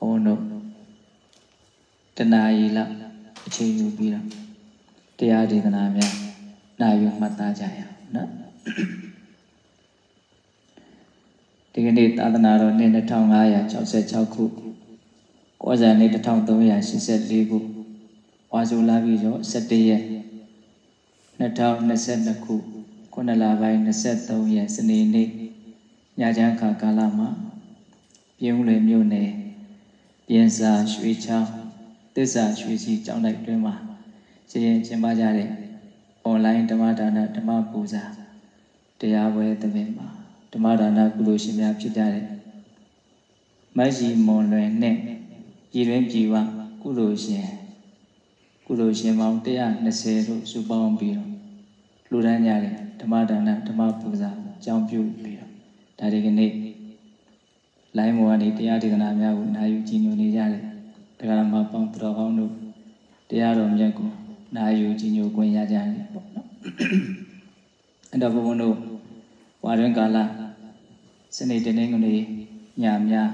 ဘုန်းတို့တဏှာရီလောက်အချိန်ယူပြီးတော့တရားဒေသနာများနာယူမှတ်သားကြရအောင်နော်ဒီကနေ့သာသနာတော်နှစ်2566ခုကောဇာနှစ်1384ခုဝါဆိုလာပြီးတော့17ရက်2022ခုခုနလပိုင်း23ရက်စနေနေ့ညချမ်းခါကာလမှာပြုံးလေမြို့နယ် ပြင်စာရွှေချောင်းသစ္စာရွှေစီကျောင်းတိုက်တွင်မှာရှင်းရင်ကျင်းပကြတဲ့ online ဓမ္မဒါနဓမ္မပူဇာတရားပွဲသဘင်မှာဓမ္မဒါနကုသိုလ်ရှင်များဖြစ်ကြတဲ့မတ်ကြီးမွန်လွယ်နဲ့ရည်ရင်းပြည်ဝကုသိုလ်ရှင်ကုသိုလ်ရှင်ပေါင်း120တို့စုပေါင်းပြီးတော့လူဒန်းကြတဲ့ဓမ္မဒါနဓမ္မပူဇာအကြောင်းပြုပြီးတော့ဒါဒီကနေ့ လိုင်းမော်ကနေတရားဒေသနာများကိုနာယူကြည်ညိုနေကြတဲ့တရားမပေါင်းတော်ကောင်းတို့တရားတော်မြတ်ကိုနာယူကြည်ညိုခွင့်ရကြတယ်ပေါ့နော်အဲ့တော့ဘုန်းဘုန်းတို့ဝါတွင်ကာလစနေတနင်္ဂနွေညများ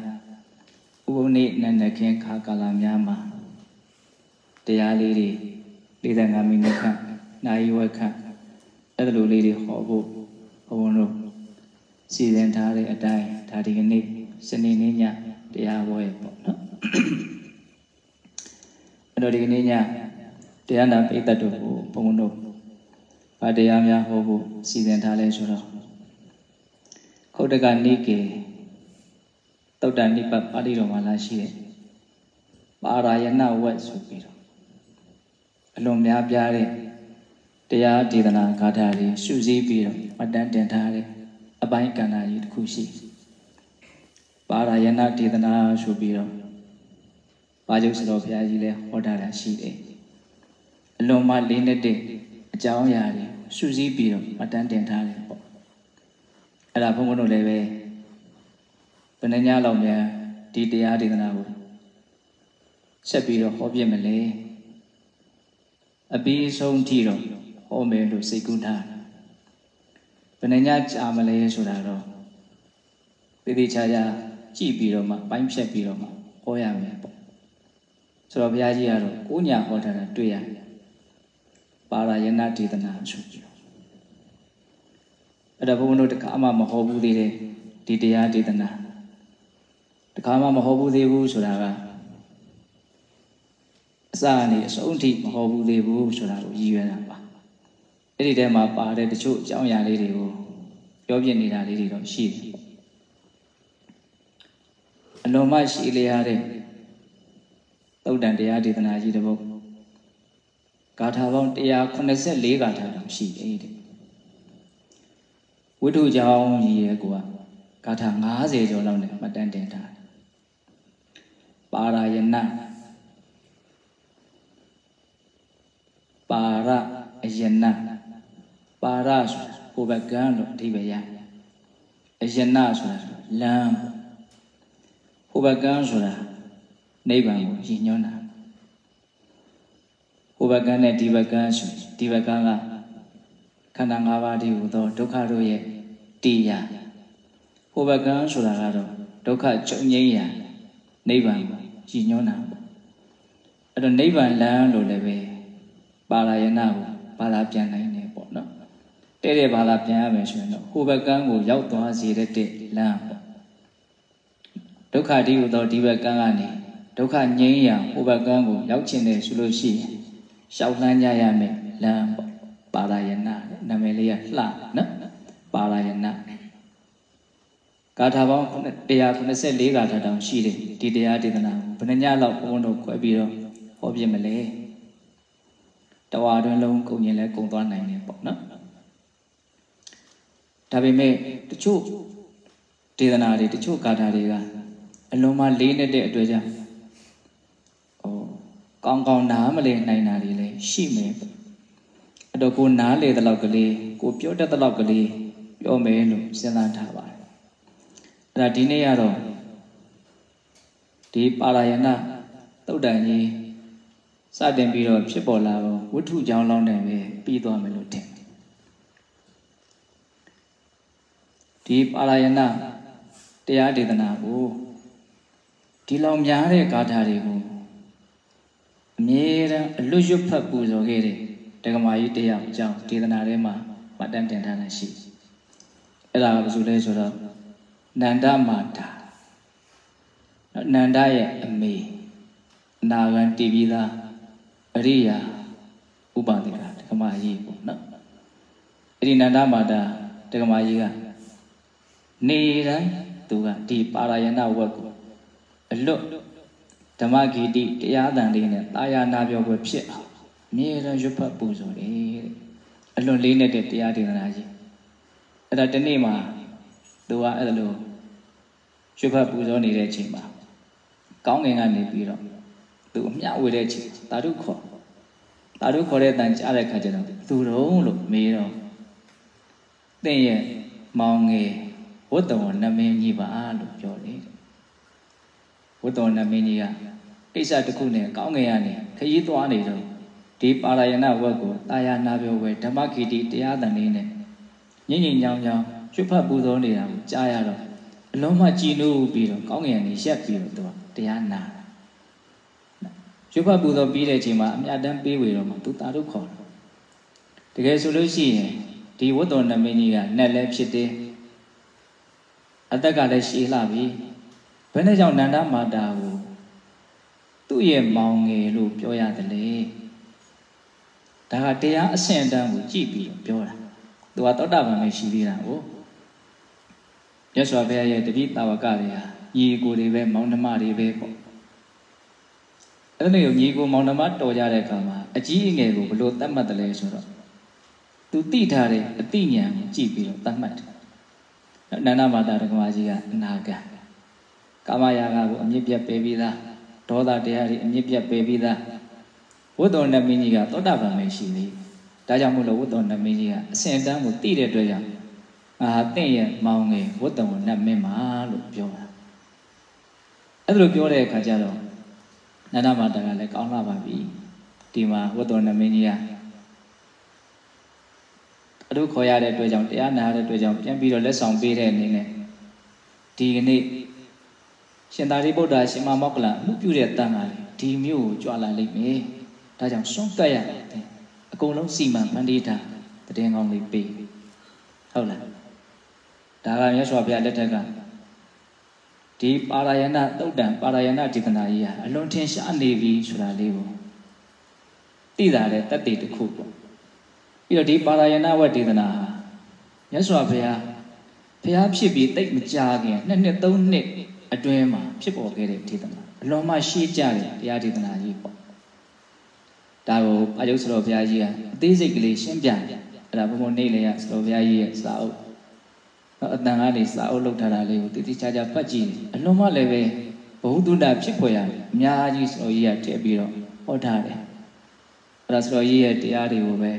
ဥပုံနေ့နန္ဒခင်းခါကာလများမှာတရားလေးတွေ45မိနစ်ခန့်နာရီဝက်ခန့်အဲ့လိုလေးတွေဟောဖို့ဘုန်းဘုန်းတို့စီစဉ်ထားတဲ့အတိုင်းဒါဒီကနေ့ စနေနေ့ညတရားပွဲပေါ့နော်အဲ့တော့ဒီကနေ့ညတရားနာပိဋကတ်တို့ကိုဘုန်းဘုန်းတို့ဗာတရားများဟောဖို့စီစဉ်ထားလဲဆိုတော့ခုတ်တကနိကေတုတ်တန်နိပတ်ပါဠိတော်မှာလာရှိတဲ့ပါရာယနာဝက်ဆိုပြီးတော့အလွန်များပြားတဲ့တရားဒေသနာဂါထာတွေရှုစည်းပြီးတော့မတန်းတင်ထားတဲ့အပိုင်းကဏ္ဍကြီးတစ်ခုရှိ ပါရာယနာဒေသနာဆိုပြီးတော့ပါကျုပ်စတော်ဘုရားကြီးလည်းဟောထားတာရှိတယ်အလွန်မှလေးနဲ့တဲ့အကြောင်းအရာတွေရှုစည်းပြီးတော့မတန်းတင်ထားတယ်ပေါ့အဲ့ဒါဘုန်းဘုန်းတို့လည်းပဲဘယ်နှညလောက်များဒီတရားဒေသနာကိုဆက်ပြီးတော့ဟောပြမလဲအပြီးဆုံးထိတော့ဟောမယ်လို့စိတ်ကူးထားတယ်ဘယ်နှညကြာမလဲဆိုတာတော့သေသေးချာချာ ကြည့်ပြီးတော့မှပိုင်းဖြတ်ပြီးတော့မှဟောရမယ်ပေါ့ဆိုတော့ဘုရားကြီးကတော့ကိုညာဟောထားတာတွေ့ရတယ်ပါရာယနာဒေသနာဆိုကြည့်အဲ့ဒါဘုန်းဘုန်းတို့တခါမှမဟောဘူးသေးတယ်ဒီတရားဒေသနာတခါမှမဟောဘူးသေးဘူးဆိုတာကအစအနေအဆုံးထိမဟောဘူးသေးဘူးဆိုတာကိုရည်ရွယ်တာပါအဲ့ဒီထဲမှာပါတဲ့တချို့အကြောင်းအရာလေးတွေကိုပြောပြနေတာလေးတွေတော့ရှိတယ် အလုံးမရှိလျားတဲ့သုတ်တန်တရားဒေသနာကြီးတစ်ပုဒ်ဂါထာပေါင်း184ဂါထာတောင်ရှိတယ်တဲ့ဝိထုကြောင့်ကြီးရဲ့ကွာဂါထာ90ကျော်လောက်နဲ့မှတ်တမ်းတင်ထားတယ်ပါရာယနာပါရအယနာပါရဆိုဟိုဘကံလို့အဓိပ္ပာယ်ရတယ်အယနာဆိုတာလမ်းဟို ဘကံဆိုတာနိဗ္ဗာန်ကိုရည်ညွှန်းတာဟိုဘကံနဲ့ဒီဘကံဆိုဒီဘကံကခန္ဓာ၅ပါးတည်းဟူသောဒုက္ခတို့ရဲ့တရားဟိုဘကံဆိုတာကတော့ဒုက္ခချုပ်ငြိမ်းရာနိဗ္ဗာန်ကိုရည်ညွှန်းတာအဲ့တော့နိဗ္ဗာန်လမ်းလို့လည်းပဲပါရာယနာကိုဘာသာပြန်နိုင်တယ်ပေါ့နော်တဲ့တဲ့ဘာသာပြန်ရမယ်ဆိုရင်တော့ဟိုဘကံကိုရောက်သွားစေတဲ့လမ်းပေါ့ ဒုက္ခတည်းဟူသောဒီဘကံကနေဒုက္ခငြိမ်းရာဟိုဘကံကိုရောက်ချင်တယ်ဆိုလို့ရှိရင်ရှောက်လှမ်းကြရမယ်လမ်းပေါ့ပါရာယနာနာမည်လေးကလှနော်ပါရာယနာဂါထာပေါင်း184ဂါထာတောင်ရှိတယ်ဒီတရားဒေသနာဘယ်နှညလောက်ဘုန်းဘုန်းတို့ခွဲပြီးတော့ဟောပြမလဲတဝါတွင်လုံးကုန်ရင်လည်းကုန်သွားနိုင်တယ်ပေါ့နော်ဒါပေမဲ့တချို့ဒေသနာတွေတချို့ဂါထာတွေက အလုံးမလေးနေတဲ့အတွက်ကြောင့်ဟိုကောင်းကောင်းနားမလည်နိုင်တာတွေလည်းရှိမယ်အဲ့တော့ကိုနားလေတဲ့လောက်ကလေးကိုပြောတတ်တဲ့လောက်ကလေးပြောမယ်လို့စဉ်းစားထားပါတယ်အဲ့ဒါဒီနေ့ကတော့ဒီပါရာယနာတုတ်တန်ကြီးစတင်ပြီးတော့ဖြစ်ပေါ်လာတော့ဝိထုကြောင်းလောင်းတယ်ပဲပြီးသွားမယ်လို့ထင်တယ်ဒီပါရာယနာတရားဒေသနာကို ဒီလောက်များတဲ့ဂါထာတွေကိုအမြဲတမ်းအလွတ်ရွတ်ဖတ်ပူဇော်ခဲ့တဲ့တက္ကမကြီးတရားအကြောင်းဒေသနာထဲမှာမှတ်တမ်းတင်ထားတာရှိအဲ့ဒါကဘာလို့လဲဆိုတော့နန္ဒမာတာနန္ဒရဲ့အမေအနာဂံတည်ပြီးသားအရိယာဥပဒေကတက္ကမကြီးပေါ့နော်အဲ့ဒီနန္ဒမာတာတက္ကမကြီးကနေတိုင်းသူကဒီပါရယနာဝက်ကို အလွတ်ဓမ္မဂီတိတရားတန်လေးနဲ့တာယာနာပြောပွဲဖြစ်အောင်အမြဲတမ်းရွတ်ဖတ်ပူဇော်တယ်တဲ့အလွန်လေးနဲ့တဲ့တရားဒေသနာကြီးအဲ့ဒါတနေ့မှာသူကအဲ့လိုရွတ်ဖတ်ပူဇော်နေတဲ့အချိန်မှာကောင်းငင်ကနေပြီးတော့သူအမျှဝေတဲ့အချိန်တာဓုခေါ်တာဓုခေါ်တဲ့အတန်ကြားတဲ့ခါကျတော့သူတော်လို့မေးတော့တင့်ရဲ့မောင်ငယ်ဝတ္တဝနမင်းကြီးပါလို့ပြောတယ် ဝတ္တဝနမင်းကြီးကကိစ္စတစ်ခုနဲ့ကောင်းငယ်ကနေခရီးသွားနေတော့ဒီပါရယနာဝတ်ကိုတာယာနာပြောဝဲဓမ္မဂီတိတရားတန်လေးနဲ့ညင်ညင်ညောင်းညောင်းကျွတ်ဖတ်ပူဇော်နေတာကိုကြားရတော့အလုံးမကြည်နူးပြီးတော့ကောင်းငယ်ကနေရက်ပြီးတော့သူကတရားနာကျွတ်ဖတ်ပူဇော်ပြီးတဲ့အချိန်မှာအမြတ်တမ်းပေးဝေတော့မှသူတာတို့ခေါ်တယ်တကယ်ဆိုလို့ရှိရင်ဒီဝတ္တောနမင်းကြီးကနဲ့လည်းဖြစ်တယ်အသက်ကလည်းရှည်လှပြီ ဘယ်နဲ့ကြောင့်နန္ဒမာတာကိုသူ့ရဲ့မောင်ငယ်လို့ပြောရတယ်လေဒါကတရားအဆင့်အတန်းကိုကြည့်ပြီးပြောတာသူကသောတာပန်ပဲရှိသေးတာကိုမြတ်စွာဘုရားရဲ့တတိတာဝကတွေဟာညီကိုတွေပဲမောင်နှမတွေပဲပေါ့အဲ့ဒါမျိုးညီကိုမောင်နှမတော်ကြတဲ့အခါမှာအကြီးအငယ်ကိုဘလို့သတ်မှတ်တယ်လဲဆိုတော့သူတိထားတဲ့အတိညာကိုကြည့်ပြီးတော့သတ်မှတ်တယ်နန္ဒမာတာဒကမာကြီးကအနာဂတ် ကာမရာဂကိုအမြင့်ပြတ်ပယ်ပြီးသားဒေါသတရားတွေအမြင့်ပြတ်ပယ်ပြီးသားဝတ္တောနမင်းကြီးကသောတာပန်ပဲရှိသေးဒါကြောင့်မို့လို့ဝတ္တောနမင်းကြီးကအစဉ်တန်းကိုသိတဲ့အတွက်ကြောင့်ငါဟာတင့်ရဲ့မောင်ငယ်ဝတ္တောနမင်းမှာလို့ပြောတာအဲ့ဒါလိုပြောတဲ့အခါကျတော့နန္ဒမာတာကလည်းကောင်းလာပါပြီဒီမှာဝတ္တောနမင်းကြီးကအထုခေါ်ရတဲ့အတွက်ကြောင့်တရားနာရတဲ့အတွက်ကြောင့်ပြန်ပြီးတော့လက်ဆောင်ပေးတဲ့အနေနဲ့ဒီကနေ့ ရှင်သာရိပုတ္တရာရှင်မမောက္ကလမှုပြုတဲ့တန်ခါလေးဒီမျိုးကိုကြွလာလိမ့်မယ်။ဒါကြောင့်စွန့်ကပ်ရတယ်အကုန်လုံးစီမံဖန်တီးတာတည်ငောင်းလေးပေးဟုတ်လားဒါကမြတ်စွာဘုရားလက်ထက်ကဒီပါရယနာတုတ်တံပါရယနာဒေသနာကြီးဟာအလွန်ထင်ရှားနေပြီဆိုတာလေးကိုသိတာတဲ့တတ်တည်တစ်ခုပေါ့ပြီးတော့ဒီပါရယနာဝတ်ဒေသနာဟာမြတ်စွာဘုရားဘုရားဖြစ်ပြီးတိတ်မကြခင်နှစ်နှစ်သုံးနှစ် အတွင်းမှာဖြစ်ပေါ်ခဲ့တဲ့ဒေသနာအလွန်မှရှေးကြတဲ့တရားဒေသနာကြီးပေါ့ဒါကိုအာယုဆရာဘုရားကြီးကအသေးစိတ်ကလေးရှင်းပြတယ်အဲ့ဒါဘုံဘုံနေလေရဆရာဘုရားကြီးရဲ့စာအုပ်တော့အတန်ကနေစာအုပ်လုပ်ထားတာလေးကိုတိတိကျကျဖတ်ကြည့်အလွန်မှလည်းပဲဘုဟုတုတ္တဖြစ်ပေါ်ရအများကြီးဆရာကြီးကထည့်ပြီးတော့ဟောထားတယ်အဲ့ဒါဆရာကြီးရဲ့တရားတွေကိုပဲ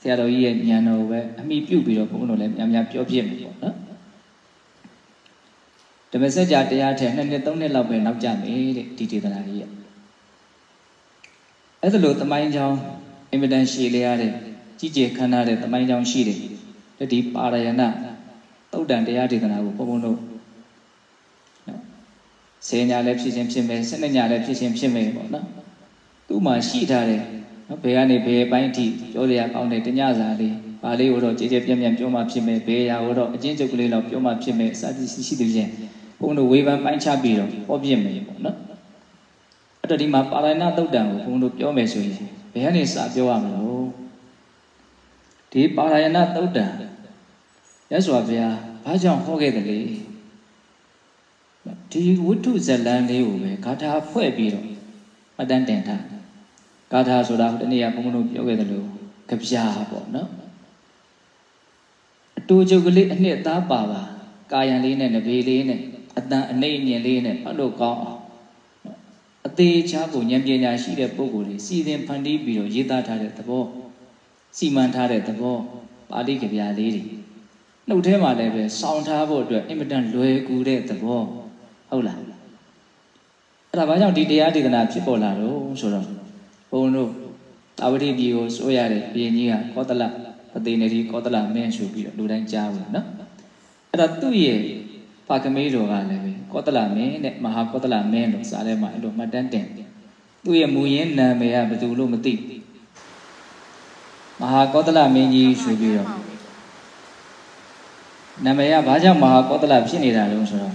ဆရာတော်ကြီးရဲ့ဉာဏ်တော်ကိုပဲအမိပြုတ်ပြီးတော့ဘုန်းတော်လည်းများများပြောပြမယ်ပေါ့နော် ဓမ္မစကြာတရားထဲနှစ်နှစ်သုံးနှစ်လောက်ပဲနောက်ကျမယ်တဲ့ဒီဒေသနာကြီးရဲ့အဲ့ဒါလို့တမိုင်းချောင်းအင်မတန်ရှည်လျားတဲ့ကြီးကျယ်ခမ်းနားတဲ့တမိုင်းချောင်းရှိတယ်ဒီပါရယနာတုတ်တန်တရားဒေသနာကိုဘုံဘုံတို့ဆေညာလည်းဖြစ်ခြင်းဖြစ်မယ်စနစ်ညာလည်းဖြစ်ခြင်းဖြစ်မယ်ပေါ့နော်သူ့မှာရှိထားတယ်နော်ဘယ်ကနေဘယ်ပိုင်းထိပြောရရကောင်းတဲ့တညစာလေးပါလေးကိုတော့ကြည်ကြည်ပြန့်ပြန့်ပြောမှဖြစ်မယ်ဘယ်ရာကိုတော့အချင်းချုပ်ကလေးတော့ပြောမှဖြစ်မယ်စသည်ရှိသည်ဖြင့် ဘုန်းတို့ဝေဖန်ပိုင်းခြားပြီးတော့ဟောပြမယ်ပေါ့နော်အဲ့တော့ဒီမှာပါဠိနာသုတ်တံကိုဘုန်းတို့ပြောမယ်ဆိုရင်ဘယ်ကနေစပြောရမလို့ဒီပါဠိနာသုတ်တံရသော်ဗျာဘာကြောင့်ဟောခဲ့တယ်လေဒီဝိတုဇလံလေးကိုပဲဂါထာဖွဲ့ပြီးတော့မှတ်တမ်းတင်ထားဂါထာဆိုတာတနေ့ကဘုန်းတို့ပြောခဲ့တယ်လို့ကြပြာပေါ့နော်အတူချုပ်ကလေးအနှစ်သားပါပါကာယံလေးနဲ့နဘေးလေးနဲ့ အတန်အနှိမ့်မြင်လေးနဲ့ဖတ်လို့ကောင်းအောင်အသေးချားကိုဉာဏ်ပညာရှိတဲ့ပုဂ္ဂိုလ်တွေစီစဉ်ဖန်တီးပြီးတော့ရေးသားထားတဲ့သဘောစီမံထားတဲ့သဘောပါဠိကြပြလေးတွေနှုတ်ထဲမှာလည်းပဲစောင်းထားဖို့အတွက်အင်မတန်လွယ်ကူတဲ့သဘောဟုတ်လားအဲ့ဒါဘာကြောင့်ဒီတရားဒေသနာဖြစ်ပေါ်လာတော့ဆိုတော့ဘုန်းတို့တာဝတိပြည်ကိုစိုးရတဲ့ဘုရင်ကြီးကကောသလပတိနေတိကောသလမင်းဆိုပြီးတော့လူတိုင်းကြားဘူးနော်အဲ့ဒါသူ့ရဲ့ ပါကမေးတော်ကလည်းပဲကောသလမင်းတဲ့မဟာကောသလမင်းလို့စာထဲမှာအဲ့လိုမှတ်တမ်းတင်သူ့ရဲ့မူရင်းနာမည်ကဘယ်သူလို့မသိမဟာကောသလမင်းကြီးဆိုပြီးတော့နာမည်ကဘာကြောင့်မဟာကောသလဖြစ်နေတာလဲဆိုတော့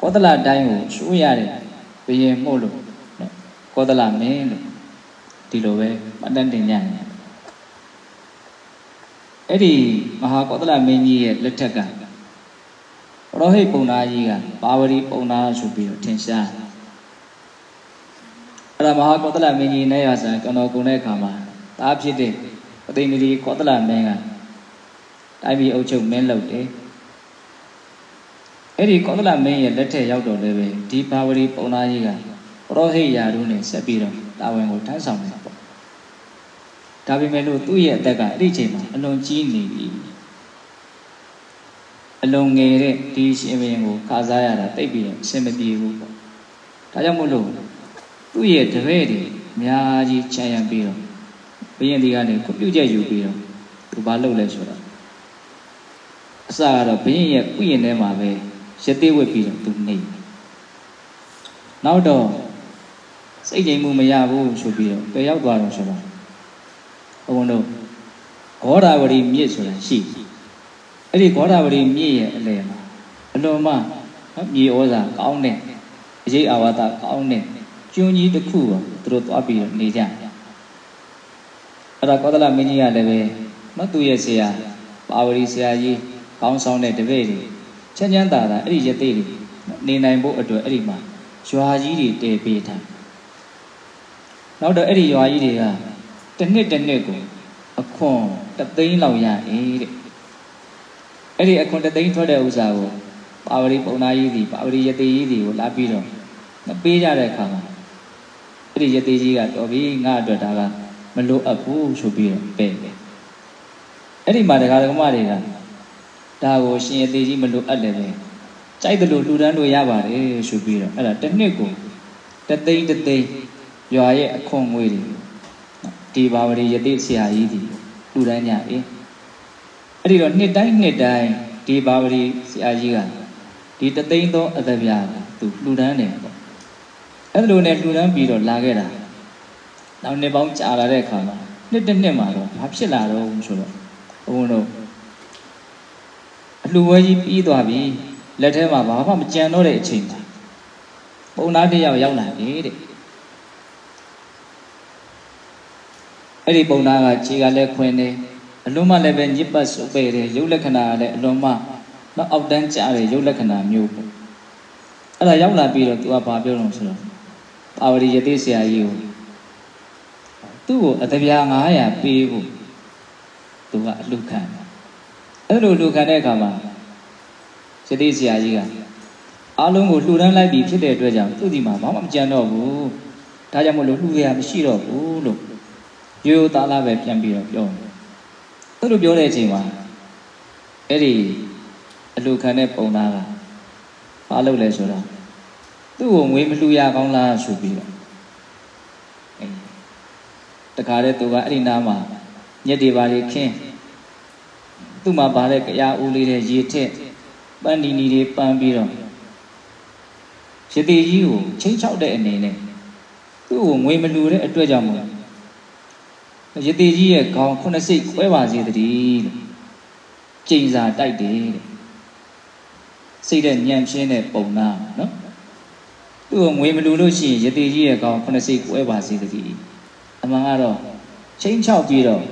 ကောသလတိုင်းကိုရှိုးရတယ်ဘယင်မှုလို့ကောသလမင်းလို့ဒီလိုပဲမှတ်တမ်းတင်ကြတယ်အဲ့ဒီမဟာကောသလမင်းကြီးရဲ့လက်ထက်က ရောဟိတ်ပုံနာကြီးကပါဝရီပုံနာဆိုပြီးတော့ထင်ရှားအဲ့ဒါမဟာကောသလမင်းကြီးနဲ့ရဆန်ကျွန်တော်ကုံတဲ့အခါမှာတားဖြစ်တဲ့ပသိမရီကောသလမင်းကတိုင်းပြည်အုပ်ချုပ်မင်းလုပ်တယ်အဲ့ဒီကောသလမင်းရဲ့လက်ထက်ရောက်တော့လည်းပဲဒီပါဝရီပုံနာကြီးကရောဟိတ်ယာတို့နဲ့ဆက်ပြီးတော့တာဝန်ကိုထမ်းဆောင်နေတာပေါ့ဒါပေမဲ့လို့သူ့ရဲ့အသက်ကအဲ့ဒီချိန်မှာအလွန်ကြီးနေပြီ အလွန်ငယ်တဲ့ဒီရှင်ဘုရင်ကိုခါစားရတာတိတ်ပြီးတော့အဆင်မပြေဘူးပေါ့ဒါကြောင့်မို့လို့သူ့ရဲ့တပည့်တွေအများကြီးခြံရံပြီးတော့ဘုရင်ဒီကနေကိုပြုတ်ချက်ယူပြီးတော့သူဘာလုပ်လဲဆိုတော့အစကတော့ဘုရင်ရဲ့ဥယျာဉ်ထဲမှာပဲရသေးဝက်ပြီးတော့သူနေနောက်တော့စိတ်ငြိမ်မှုမရဘူးဆိုပြီးတော့ကြောက်သွားတော့ဆိုတော့ဘုံတို့ဂေါရာဝရီမြစ်ဆိုတာရှိ အဲ့ဒီဂေါရာဝရီမြစ်ရဲ့အလယ်မှာအလွန်မှနော်မြေဩဇာကောင်းတဲ့အရေးအာဝါဒကောင်းတဲ့ကျွန်းကြီးတစ်ခုကိုသူတို့သွားပြီးတော့နေကြအဲ့ဒါကောသလမင်းကြီးကလည်းပဲနော်သူ့ရဲ့ဆရာပါဝရီဆရာကြီးကောင်းဆောင်တဲ့တပည့်တွေချမ်းချမ်းသာသာအဲ့ဒီရသေးတွေနေနိုင်ဖို့အတွက်အဲ့ဒီမှာရွာကြီးတွေတည်ပေးထားနောက်တော့အဲ့ဒီရွာကြီးတွေကတစ်နှစ်တစ်နှစ်ကိုအခွန်တသိန်းလောက်ရတယ်တဲ့ အဲ့ဒီအခွန်တသိန်းထွက်တဲ့ဥစ္စာကိုပါဝရီပုံနာကြီးစီပါဝရီယတိကြီးစီကိုလာပြီးတော့မပေးကြတဲ့အခါမှာအဲ့ဒီယတိကြီးကတော်ပြီငါအတွက်ဒါကမလိုအပ်ဘူးဆိုပြီးတော့ပဲ့တယ်အဲ့ဒီမှာတရားဓမ္မတွေကဒါကိုရှင်ယတိကြီးမလိုအပ်တယ်ပဲကြိုက်တယ်လို့လှူဒန်းလို့ရပါတယ်ဆိုပြီးတော့အဲ့ဒါတစ်နှစ်ကိုတသိန်းတသိန်းရွာရဲ့အခွန်ငွေတွေဒီဘာဝရီယတိဆရာကြီးဒီလူတိုင်းညအေး အဲ့ဒီတော့နှစ်တိုင်းနှစ်တိုင်းဒီဘာဝရီဆရာကြီးကဒီတသိန်းသောအသက်ပြားကိုသူလူဒန်းတယ်ပေါ့အဲ့လိုနဲ့လူဒန်းပြီးတော့လာခဲ့တာနောက်နှစ်ပေါင်းကြာလာတဲ့အခါမှာနှစ်တစ်နှစ်မှာတော့ဘာဖြစ်လာတော့ဆိုတော့ဘုန်းတို့အလှဝဲကြီးပြီးသွားပြီလက်ထဲမှာဘာမှမကြံတော့တဲ့အချိန်မှာပုံနာတစ်ယောက်ရောက်လာတယ်တဲ့အဲ့ဒီပုံနာကခြေကလည်းခွင်နေ အလွန်မှလည်းပဲညစ်ပတ်စုပ်ပေတယ်ရုပ်လက္ခဏာကလည်းအလွန်မှတော့အောက်တန်းကျတဲ့ရုပ်လက္ခဏာမျိုးပေါ့အဲ့ဒါရောက်လာပြီးတော့ तू ကဘာပြောလို့ဆိုတော့ပါဝရီယတိဆရာကြီးကိုသူ့ကိုအတပြား900ပေးဖို့ तू ကအလှခံအဲ့လိုလှခံတဲ့အခါမှာယတိဆရာကြီးကအားလုံးကိုလှူဒန်းလိုက်ပြီးဖြစ်တဲ့အတွက်ကြောင့်သူ့ဒီမှာဘာမှမကြံတော့ဘူးဒါကြောင့်မို့လို့လှူရမရှိတော့ဘူးလို့ရိုးရိုးသားသားပဲပြန်ပြီးတော့ပြောတယ် သူတို့ပြောတဲ့အချိန်မှာအဲ့ဒီအလူခံတဲ့ပုံသားကဘာလုပ်လဲဆိုတော့သူ့ကိုငွေမလှူရကောင်းလားဆိုပြီးတော့အဲတခါတည်းသူကအဲ့ဒီနားမှာညက်တွေပါလေခင်းသူ့မှာပါတဲ့ကြာဦးလေးတဲ့ရေထက်ပန်းဒီနီတွေပန်းပြီးတော့ရတိကြီးကိုချင်းချောက်တဲ့အနေနဲ့သူ့ကိုငွေမလှူတဲ့အတွက်ကြောင့်မို့ ရသေးကြီးရဲ့ခေါင်းခုနှစ်စိတ်ခွဲပါစေတည်းလို့ကျိန်စာတိုက်တယ်တဲ့စိတ်တဲ့ညံပြင်းတဲ့ပုံနာနော်သူ့ကိုငွေမလူလို့ရှိရင်ရသေးကြီးရဲ့ခေါင်းခုနှစ်စိတ်ခွဲပါစေတည်းအမှန်ကတော့ချင်းချောက်ပြီးတော့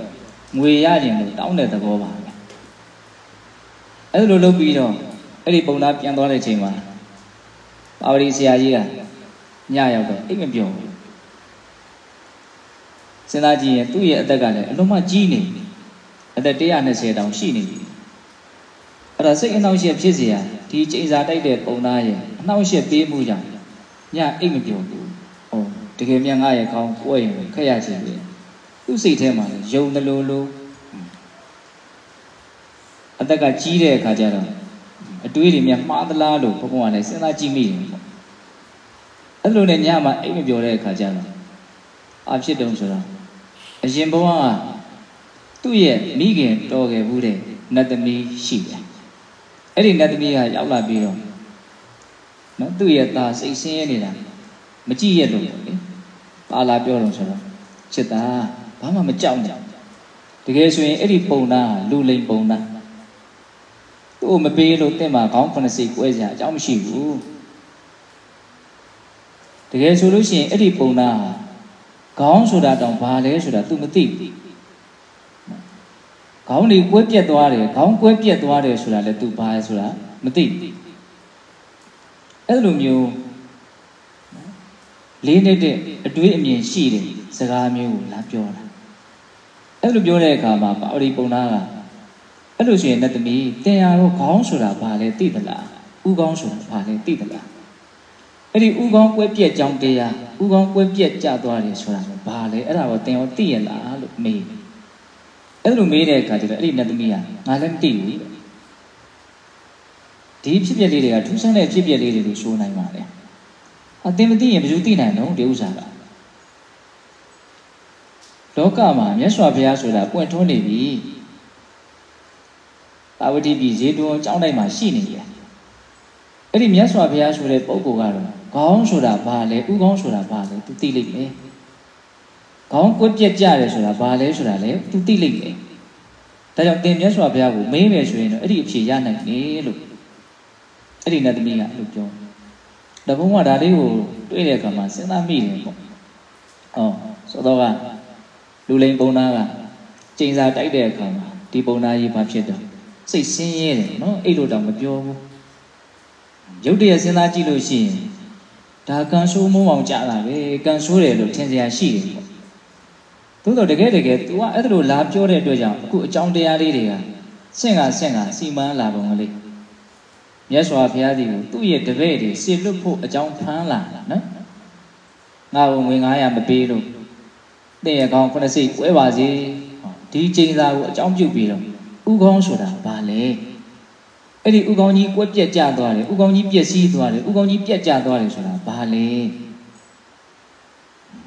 ငွေရခြင်းလို့တောင်းတဲ့သဘောပါပဲအဲ့လိုလုပ်ပြီးတော့အဲ့ဒီပုံနာပြန်သွားတဲ့ချိန်မှာပါဝရီဆရာကြီးကညရောက်တော့အိတ်မပြောဘူး စဉ်းစားကြည့်ရင်သူ့ရဲ့အသက်ကလည်းအလုံးမကြီးနေပြီအသက်120တောင်ရှိနေပြီအဲ့ဒါစိတ်အနှောင့်အယှက်ဖြစ်เสียဒီချိန်စာတိုက်တဲ့ပုံသားရဲ့အနှောင့်အယှက်ပေးမှုကြောင့်ညအိတ်မပြောဘူးဟောတကယ်မြန်ငါရဲ့ခေါင်းကိုယ်ရင်ခက်ရချင်ပြီသူ့စိတ်ထဲမှာယုံတယ်လို့လို့အသက်ကကြီးတဲ့အခါကျတော့အတွေးတွေများမှားသလားလို့ဘုရားကလည်းစဉ်းစားကြည့်မိတယ်ပေါ့အဲ့လိုနဲ့ညမှာအိတ်မပြောတဲ့အခါကျတော့အဖြစ်တုံးဆိုတော့ အရင်ဘဝကသူ့ရဲ့မိခင်တော်ခဲ့ဘူးတဲ့နတ်သမီးရှိတယ်အဲ့ဒီနတ်သမီးကရောက်လာပြီးတော့နော်သူ့ရဲ့သားစိတ်ဆင်းရဲနေတာမကြည့်ရလို့ပေါ့လေပါလာပြောတော့ဆိုတော့ချစ်သားဘာမှမကြောက်နဲ့တကယ်ဆိုရင်အဲ့ဒီပုံသားလူလိမ်ပုံသားသူ့မပေးလို့တင့်မှာခေါင်းခုနှစ်စိတ်ကွဲစရာအကြောင်းမရှိဘူးတကယ်ဆိုလို့ရှိရင်အဲ့ဒီပုံသား ခေါင်းဆိုတာတောင်ဘာလဲဆိုတာ तू မသိဘူးခေါင်းတွေကွဲပြက်သွားတယ်ခေါင်းကွဲပြက်သွားတယ်ဆိုတာလည်း तू ဘာလဲဆိုတာမသိဘူးအဲ့လိုမျိုးလေးနဲ့အတွေးအမြင်ရှိတယ်စကားမျိုးကိုလာပြောတာအဲ့လိုပြောတဲ့အခါမှာပါရီပုံနာကအဲ့လိုဆိုရင်လက်သမီးတင်ရတော့ခေါင်းဆိုတာဘာလဲသိသလားဥကောင်းဆိုတာဘာလဲသိသလားအဲ့ဒီဥကောင်းကွဲပြက်ကြောင်းတရား ဥကောင်းကွဲပြက်ကြသွားတယ်ဆိုတာဘာလဲအဲ့ဒါကိုတင်ရောသိရလားလို့မေးအဲ့လိုမေးတဲ့အခါကျတော့အဲ့ဒီလက်သမီးကငါလည်းမသိဘူးဒီဖြစ်ပျက်လေးတွေကထူးဆန်းတဲ့ဖြစ်ပျက်လေးတွေကိုရှိုးနိုင်ပါလေအသင်မသိရင်ဘယ်သူသိနိုင်တော့ဒီဥစ္စာကလောကမှာမြတ်စွာဘုရားဆိုတာပွင့်ထွန်းနေပြီတာဝတိပြည်ဇေတွန်းကျောင်းတိုင်းမှာရှိနေတယ် အဲ့ဒီမြတ်စွာဘုရားဆိုတဲ့ပုဂ္ဂိုလ်ကတော့ခေါင်းဆိုတာဘာလဲဥခေါင်းဆိုတာဘာလဲသူသိလိမ့်မယ်ခေါင်းကွက်ပြက်ကြတယ်ဆိုတာဘာလဲဆိုတာလဲသူသိလိမ့်မယ်ဒါကြောင့်သင်မြတ်စွာဘုရားကိုမေးမယ်ဆိုရင်တော့အဲ့ဒီအဖြေရနိုင်တယ်လို့အဲ့ဒီနတ်သမီးကအဲ့လိုပြောတဘုံကဒါလေးကိုတွေ့တဲ့အခါမှာစဉ်းစားမိတယ်ပေါ့။အော်ဆိုတော့ကလူလိန်ပုံနာကကျိန်စာတိုက်တဲ့အခါမှာဒီပုံနာကြီးဘာဖြစ်တော့စိတ်ဆင်းရဲတယ်နော်အဲ့လိုတော့မပြောဘူး။ ရုပ်တရက်စဉ်းစားကြည့်လို့ရှိရင်ဒါကန်ဆိုးမုံအောင်ကြတာပဲကန်ဆိုးတယ်လို့ထင်စရာရှိတယ်ပေါ့။သို့တော့တကယ်တကယ် तू ကအဲ့ဒါလိုလာပြောတဲ့အတွက်ကြောင့်အခုအကြောင်းတရားလေးတွေကဆင့်ကဆင့်ကစီမံလာပုံကလေးမြတ်စွာဘုရားသည်ကိုသူ့ရဲ့တပည့်တွေရှေ့လွတ်ဖို့အကြောင်းဖမ်းလာတာနော်ငါ့ကိုငွေ900မပေးလို့တင့်ရဲ့ကောင်းခုနှစ်စိတ်ကွဲပါစေဒီချိန်စာကိုအကြောင်းပြုပြီးတော့ဥကောင်းဆိုတာဘာလဲ အဲ့ဒီဥကောင်းကြီးကွက်ပြက်ကျသွားတယ်ဥကောင်းကြီးပြက်စီးသွားတယ်ဥကောင်းကြီးပြက်ကျသွားတယ်ဆိုတာဘာလဲ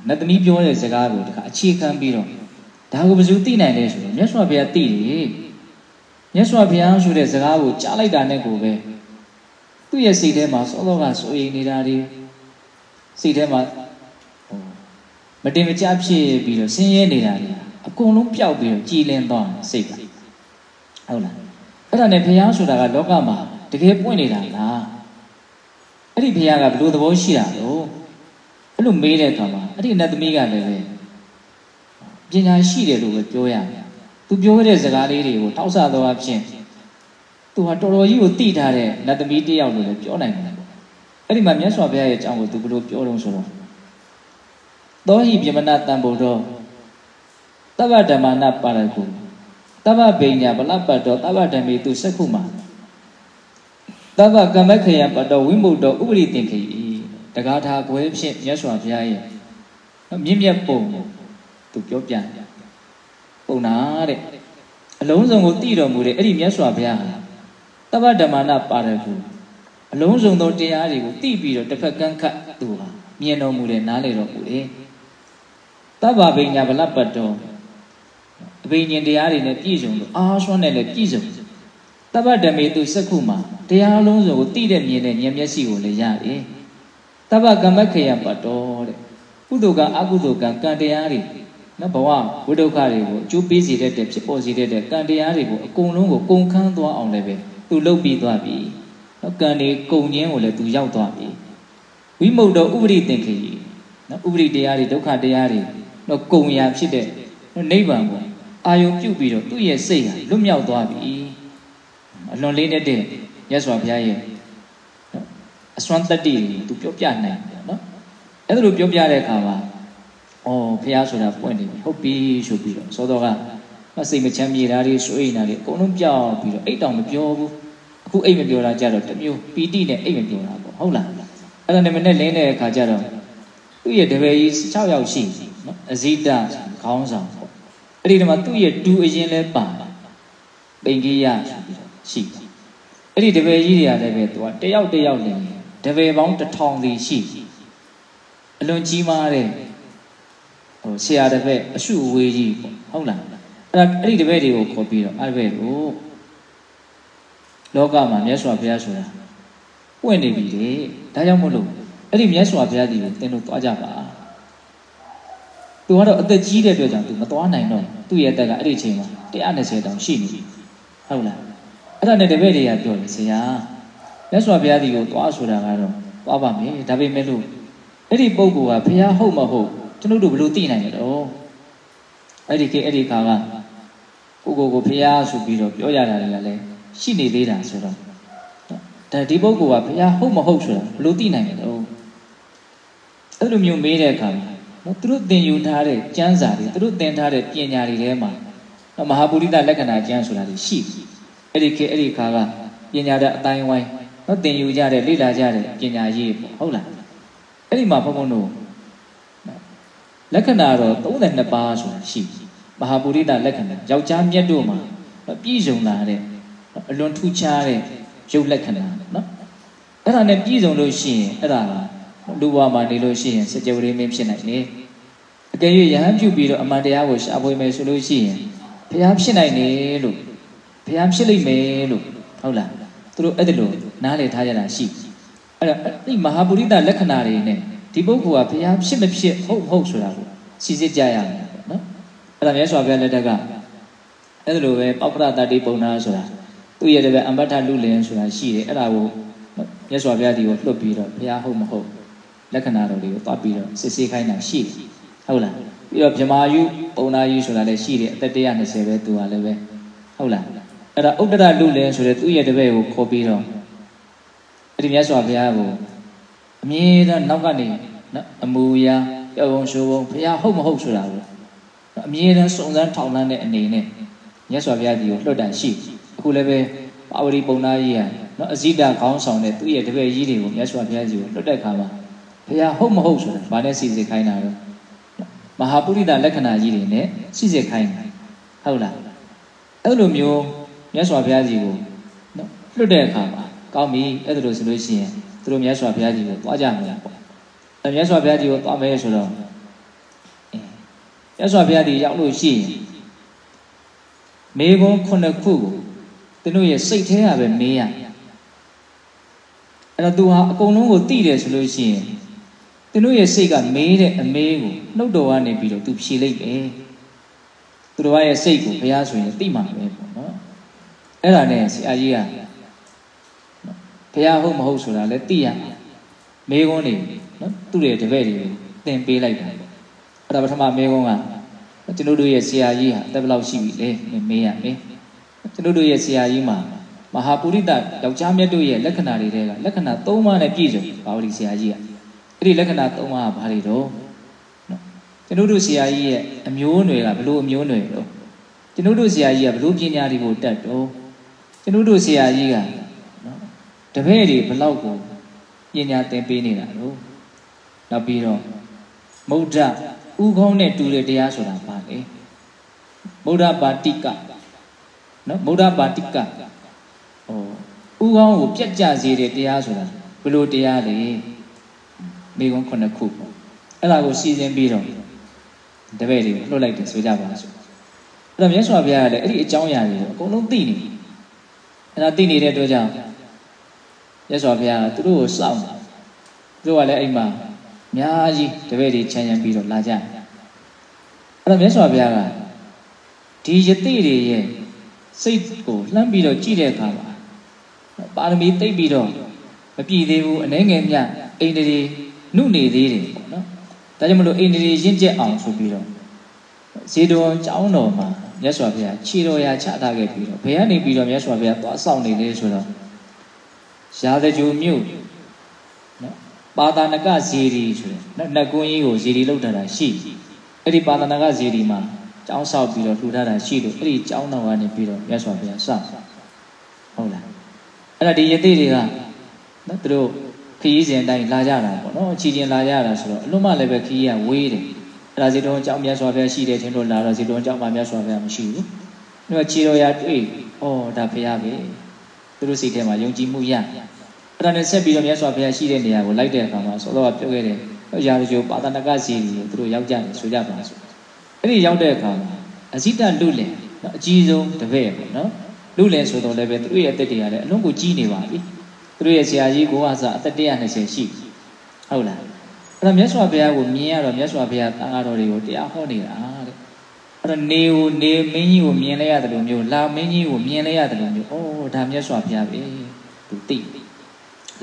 နတ်သမီးပြောတဲ့စကားကိုတခါအခြေခံပြီးတော့ဒါကိုဘယ်သူသိနိုင်လဲဆိုတော့မြတ်စွာဘုရားသိတယ်မြတ်စွာဘုရားဆိုတဲ့စကားကိုကြားလိုက်တာနဲ့ကိုပဲသူ့ရဲ့စိတ်ထဲမှာစောစောကစိုးရိမ်နေတာတွေစိတ်ထဲမှာဟိုမတင်မကြဖြစ်ပြီးတော့ဆင်းရဲနေတာတွေအကုန်လုံးပျောက်ပြီးတော့ကြည်လင်သွားစိတ်ကဟုတ်လား အဲ့ဒါနဲ့ဘုရားဆိုတာကလောကမှာတကယ်ပွင့်နေတာလားအဲ့ဒီဘုရားကဘယ်လိုသဘောရှိတာလို့အဲ့လိုမေးတဲ့အခါမှာအဲ့ဒီနတ်သမီးကလည်းပဲပညာရှိတယ်လို့ပဲပြောရမယ်သူပြောတဲ့စကားလေးတွေကိုတောက်ဆသောအဖြစ်သူဟာတော်တော်ကြီးကိုတိထားတဲ့နတ်သမီးတယောက်လို့လည်းပြောနိုင်တယ်ပေါ့အဲ့ဒီမှာမြတ်စွာဘုရားရဲ့အကြောင်းကိုသူဘယ်လိုပြောတော့ဆိုတော့သောဟိပြမနာတံဗုဒ္ဓတဗ္ဗဓမ္မနာပါရကု တဗ္ဗဗိညာဗလပတ်တော်တဗ္ဗဓမ္မေသူစက္ခုမှာတဗ္ဗကမ္မခယပတော်ဝိမုတ်တော်ဥပရိသင်ခေတကားထာခွဲဖြင့်မြတ်စွာဘုရားရဲ့မြင့်မြတ်ပုံကိုသူပြောပြပုံနာတဲ့အလုံးစုံကိုတည်တော်မူတဲ့အဲ့ဒီမြတ်စွာဘုရားဟာတပ္ပဓမ္မနာပါရကုအလုံးစုံသောတရားတွေကိုသိပြီးတော့တစ်ဖက်ကန်းခတ်သူဟာမြင်တော်မူတယ်နားလေတော်မူတယ်တဗ္ဗဗိညာဗလပတ်တော် အဘိညာဉ်တရားတွေနဲ့ပြည့်စုံလို့အာဆွမ်းနဲ့လည်းပြည့်စုံတပ္ပဓမေသူစက္ခုမှာတရားလုံးစုံကိုသိတဲ့မြင်တဲ့ဉာဏ်မျက်စိကိုလည်းရတယ်တပ္ပကမ္မခယပတ်တော်တဲ့ကုသိုလ်ကအကုသိုလ်ကံကံတရားတွေနော်ဘဝဝိဒုက္ခတွေကိုအကျိုးပေးစေတဲ့ဖြစ်ပေါ်စေတဲ့ကံတရားတွေကိုအကုန်လုံးကိုကုန်ခန်းသွားအောင်လည်းပဲသူလှုပ်ပြီးသွားပြီနော်ကံတွေကုံငင်းကိုလည်းသူရောက်သွားပြီဝိမု ക്ത ဥပရိသင်္ခေနော်ဥပရိတရားတွေဒုက္ခတရားတွေနော်ကုံရာဖြစ်တဲ့နော်နိဗ္ဗာန်ကို အာယုံပြုတ်ပြီးတော့သူ့ရဲ့စိတ်ဟာလွတ်မြောက်သွားပြီအလွန်လေးတဲ့တဲ့ရသော်ဘုရားရဲ့နော်အစွမ်းတတ္တိကိုသူပြောပြနိုင်တယ်နော်အဲ့ဒါလိုပြောပြတဲ့အခါမှာအော်ဘုရားဆိုတာပွင့်နေပြီဟုတ်ပြီဆိုပြီးတော့သောတော်ကစိတ်မချမ်းမြေတာတွေဆွေးနေတာတွေအကုန်လုံးပြောင်းပြီးတော့အိတ်တောင်မပြောဘူးအခုအိတ်မပြောတာကြတော့တမျိုးပီတိနဲ့အိတ်မပြောတာပေါ့ဟုတ်လားအဲ့ဒါနဲ့မနဲ့လင်းတဲ့အခါကျတော့သူ့ရဲ့တပည့်ကြီး6ယောက်ရှိနော်အဇိတခေါင်းဆောင်ပေါ့ အဲ့ဒီတမှာသူ့ရဲ့ဒူအရင်လဲပါပိန်ကြီးရဆိုပြီးတော့ရှိအဲ့ဒီတပည့်ကြီးတွေကလည်းပဲသူကတယောက်တယောက်လင်းတပည့်ပေါင်းတစ်ထောင်စီရှိအလွန်ကြီးမားတဲ့ဟိုဆရာတပည့်အရှုအဝေးကြီးပေါ့ဟုတ်လားအဲ့ဒါအဲ့ဒီတပည့်တွေကိုခေါ်ပြီးတော့အဲ့ဒီဘက်ကိုလောကမှာမြတ်စွာဘုရားဆိုတာပွင့်နေပြီလေဒါကြောင့်မို့လို့အဲ့ဒီမြတ်စွာဘုရားဒီကိုသင်တို့သွားကြပါ သူကတော့အသက်ကြီးတဲ့အတွက်ကြောင့်သူမသွားနိုင်တော့သူ့ရဲ့တက်ကအဲ့ဒီအချိန်မှာ120တောင်ရှိနေပြီဟုတ်လားအဲ့ဒါနဲ့တပည့်တွေကပြောတယ်ဆရာမြတ်စွာဘုရားဒီကိုသွားဆိုတာကတော့သွားပါမယ်ဒါပေမဲ့လို့အဲ့ဒီပုဂ္ဂိုလ်ကဘုရားဟုတ်မဟုတ်ကျွန်တော်တို့ဘယ်လိုသိနိုင်လဲတော့အဲ့ဒီကေအဲ့ဒီခါကကိုကိုကိုဘုရားဆိုပြီးတော့ပြောရတာတွေကလည်းရှိနေသေးတာဆိုတော့ဒါဒီပုဂ္ဂိုလ်ကဘုရားဟုတ်မဟုတ်ဆိုတာဘယ်လိုသိနိုင်လဲတော့အဲ့လိုမျိုးမေးတဲ့အခါမှာနော် သူတို့သင်ယူထားတဲ့ကျမ်းစာတွေသူတို့သင်ထားတဲ့ပညာတွေထဲမှာမဟာပုရိသလက္ခဏာကျမ်းဆိုတာတွေရှိအဲ့ဒီခေအဲ့ဒီခါကပညာတဲ့အတိုင်းဝိုင်းနော်သင်ယူကြတဲ့လေ့လာကြတဲ့ပညာရေးပေါ့ဟုတ်လားအဲ့ဒီမှာဘုန်းဘုန်းတို့လက္ခဏာတော့32ပါးဆိုတာရှိမဟာပုရိသလက္ခဏာယောက်ျားမြတ်တို့မှာပြည့်စုံလာတဲ့အလွန်ထူးခြားတဲ့ရုပ်လက္ခဏာနော်အဲ့ဒါနဲ့ပြည့်စုံလို့ရှိရင်အဲ့ဒါ လူဘဝမှာနေလို့ရှိရင်စကြဝဠာမင်းဖြစ်နိုင်တယ်အကယ်၍ယဟန်ပြုပြီးတော့အမှန်တရားကိုရှာဖွေမယ်ဆိုလို့ရှိရင်ဘုရားဖြစ်နိုင်တယ်လို့ဘုရားဖြစ်လိမ့်မယ်လို့ဟုတ်လားသူတို့အဲ့ဒါလို့နားလည်ထားကြတာရှိအဲ့တော့အဲ့မဟာပုရိသလက္ခဏာတွေနဲ့ဒီပုဂ္ဂိုလ်ကဘုရားဖြစ်မဖြစ်ဟုတ်ဟုတ်ဆိုတာကိုစီစစ်ကြရမယ်ပေါ့နော်အဲ့ဒါမြတ်စွာဘုရားလက်ထက်ကအဲ့ဒါလိုပဲပောက္ခရတတိပုံနာဆိုတာသူ့ရဲ့တပည့်အမ္ပထလူလင်ဆိုတာရှိတယ်အဲ့ဒါကိုမြတ်စွာဘုရားဒီကိုလွတ်ပြီးတော့ဘုရားဟုတ်မဟုတ် လက္ခဏာတော်တွေကိုသွားပြီးတော့စစ်ဆေးခိုင်းတာရှိတယ်ဟုတ်လားပြီးတော့ဗြမာယုပုံနာယုဆိုတာလည်းရှိတယ်အသက်120ပဲသူကလည်းပဲဟုတ်လားအဲ့ဒါဥဒ္ဒရလူလင်ဆိုတဲ့သူ့ရဲ့တပည့်ကိုခေါ်ပြီးတော့အဲ့ဒီမြတ်စွာဘုရားကိုအမြဲတမ်းနောက်ကနေနော်အမူအရာပြောုံရှိုးပုံဘုရားဟုတ်မဟုတ်ဆိုတာကိုအမြဲတမ်းစုံစမ်းထောက်လှမ်းတဲ့အနေနဲ့မြတ်စွာဘုရားကြီးကိုလွတ်တန်ရှိအခုလည်းပဲပါဝရီပုံနာကြီးဟာနော်အဇိတခေါင်းဆောင်တဲ့သူ့ရဲ့တပည့်ကြီးတွေကိုမြတ်စွာဘုရားကြီးကိုလွတ်တဲ့ခါမှာ ဘုရားဟုတ်မဟုတ်ဆိုတာဘာနဲ့စီစစ်ခိုင်းတာလဲမဟာပုရိသလက္ခဏာကြီးတွေနဲ့စီစစ်ခိုင်းတာဟုတ်လားအဲ့လိုမျိုးမြတ်စွာဘုရားကြီးကိုနော်လွတ်တဲ့အခါမှာကောင်းပြီအဲ့ဒါလို့ဆိုလို့ရှိရင်သူတို့မြတ်စွာဘုရားကြီးကိုသွားကြမှာပေါ့အဲမြတ်စွာဘုရားကြီးကိုသွားမယ်ဆိုတော့မြတ်စွာဘုရားကြီးရောက်လို့ရှိရင်မေခွန်းခုနှစ်ခုကိုသင်တို့ရဲ့စိတ်ထဲကပဲမေးရအဲ့တော့ तू ဟာအကုန်လုံးကိုသိတယ်ဆိုလို့ရှိရင် သင်တို့ရဲ့စိတ်ကမေးတဲ့အမေးကိုနှုတ်တော်ကနေပြီးတော့ तू ဖြေလိုက်တယ်သူတို့ရဲ့စိတ်ကိုဘုရားဆိုရင်သိမှာပဲပေါ့နော်အဲ့ဒါနဲ့ဆရာကြီးကဘုရားဟုတ်မဟုတ်ဆိုတာလည်းသိရမေခွန်းနေနော်သူ့ရဲ့တပည့်တွေကိုသင်ပေးလိုက်တာပေါ့အဲ့ဒါပထမမေခွန်းကကျွန်တို့တို့ရဲ့ဆရာကြီးဟာအသက်ဘယ်လောက်ရှိပြီလဲမေးရမယ်ကျွန်တို့တို့ရဲ့ဆရာကြီးမှာမဟာပုရိသယောက်ျားမြတ်တို့ရဲ့လက္ခဏာတွေတဲကလက္ခဏာ၃ပါးနဲ့ပြည့်စုံပါဝတိဆရာကြီးက အဲ့ဒီလက္ခဏာ၃ပါးကဘာတွေတော့နော်ကျွန်တို့တို့ဆရာကြီးရဲ့အမျိုးအနွယ်ကဘလို့အမျိုးအနွယ်တော့ကျွန်တို့တို့ဆရာကြီးကဘလို့ပညာတွေကိုတတ်တော့ကျွန်တို့တို့ဆရာကြီးကနော်တပည့်တွေဘလောက်ကိုပညာသင်ပေးနေတာတော့နောက်ပြီးတော့မုဒ္ဒဥကောင်းနဲ့တူတဲ့တရားဆိုတာဘာလဲမုဒ္ဒပါတိကနော်မုဒ္ဒပါတိကဟောဥကောင်းကိုပြက်ကြစေတဲ့တရားဆိုတာဘယ်လိုတရားလဲ မိကုန်းခုနှစ်ခုပေါ့အဲ့ဒါကိုစီစဉ်ပြီးတော့တပည့်တွေကိုလွှတ်လိုက်တယ်ဆိုကြပါစို့အဲ့တော့မြတ်စွာဘုရားကလည်းအဲ့ဒီအကြောင်းအရာတွေကိုအကုန်လုံးသိနေအဲ့ဒါသိနေတဲ့အတွက်ကြောင့်မြတ်စွာဘုရားကသူတို့ကိုစောင့်သူတို့ကလည်းအိမ်မှာအများကြီးတပည့်တွေခြံရံပြီးတော့လာကြအဲ့တော့မြတ်စွာဘုရားကဒီယတိတွေရဲ့စိတ်ကိုလှမ်းပြီးတော့ကြည့်တဲ့အခါမှာပါရမီသိပ်ပြီးတော့မပြည့်သေးဘူးအနေငယ်မြအိန္ဒြေ နုနေသေးတယ်ပေါ့နော်ဒါကြောင့်မလို့အိန္ဒြေရင့်ကျက်အောင်ဆိုပြီးတော့ဇေတဝန်ကျောင်းတော်မှာမြတ်စွာဘုရားခြေတော်ရာချထားခဲ့ပြီးတော့ဘယ်ကနေပြီးတော့မြတ်စွာဘုရားသွားဆောင်နေလဲဆိုတော့ရာဇဂျူမြို့နော်ပါတာနကဇေဒီဆိုတဲ့နော်နှကွန်းကြီးကိုဇေဒီလောက်ထားတာရှိအဲ့ဒီပါတာနကဇေဒီမှာကျောင်းဆောက်ပြီးတော့လှူထားတာရှိလို့အဲ့ဒီကျောင်းတော်ကနေပြီးတော့မြတ်စွာဘုရားစဟုတ်လားအဲ့ဒါဒီယသိတွေကနော်သူတို့ ခရီးစဉ်တိုင်းလာကြတာပေါ့နော်အချီချင်းလာကြတာဆိုတော့အလုံးမလည်းပဲခရီးကဝေးတယ်အဲ့ဒါဇေတုံကျောင်းမြတ်စွာဘုရားရှိတယ်ထင်လို့လာတော့ဇေတုံကျောင်းမှာမြတ်စွာဘုရားမရှိဘူး။ဒါခြေတော်ရတွေ့ဩဒါဘုရားပဲသူတို့စိတ်ထဲမှာယုံကြည်မှုရအဲ့ဒါနဲ့ဆက်ပြီးတော့မြတ်စွာဘုရားရှိတဲ့နေရာကိုလိုက်တဲ့အခါမှာဆောတော့ပြောခဲ့တယ်ရာဇဂိုပါတနကစီကိုသူတို့ရောက်ကြတယ်ဆိုကြပါဆိုအဲ့ဒီရောက်တဲ့အခါမှာအဇိတလုလင်နော်အကြီးဆုံးတပည့်ပေါ့နော်လူလဲဆိုတော့လည်းပဲသူတို့ရဲ့အသက်တွေကလည်းအလုံးကိုကြီးနေပါပြီ သူတို့ရဲ့ဆရာကြီးကိုကစားအသက်120ရှိဟုတ်လားအဲ့တော့မြတ်စွာဘုရားကိုမြင်ရတော့မြတ်စွာဘုရားတန်ဃာတော်တွေကိုတရားဟောနေတာတဲ့အဲ့တော့နေကိုနေမင်းကြီးကိုမြင်လဲရတယ်လို့မျိုးလာမင်းကြီးကိုမြင်လဲရတယ်လို့မျိုးဩဒါမြတ်စွာဘုရားပဲသူသိ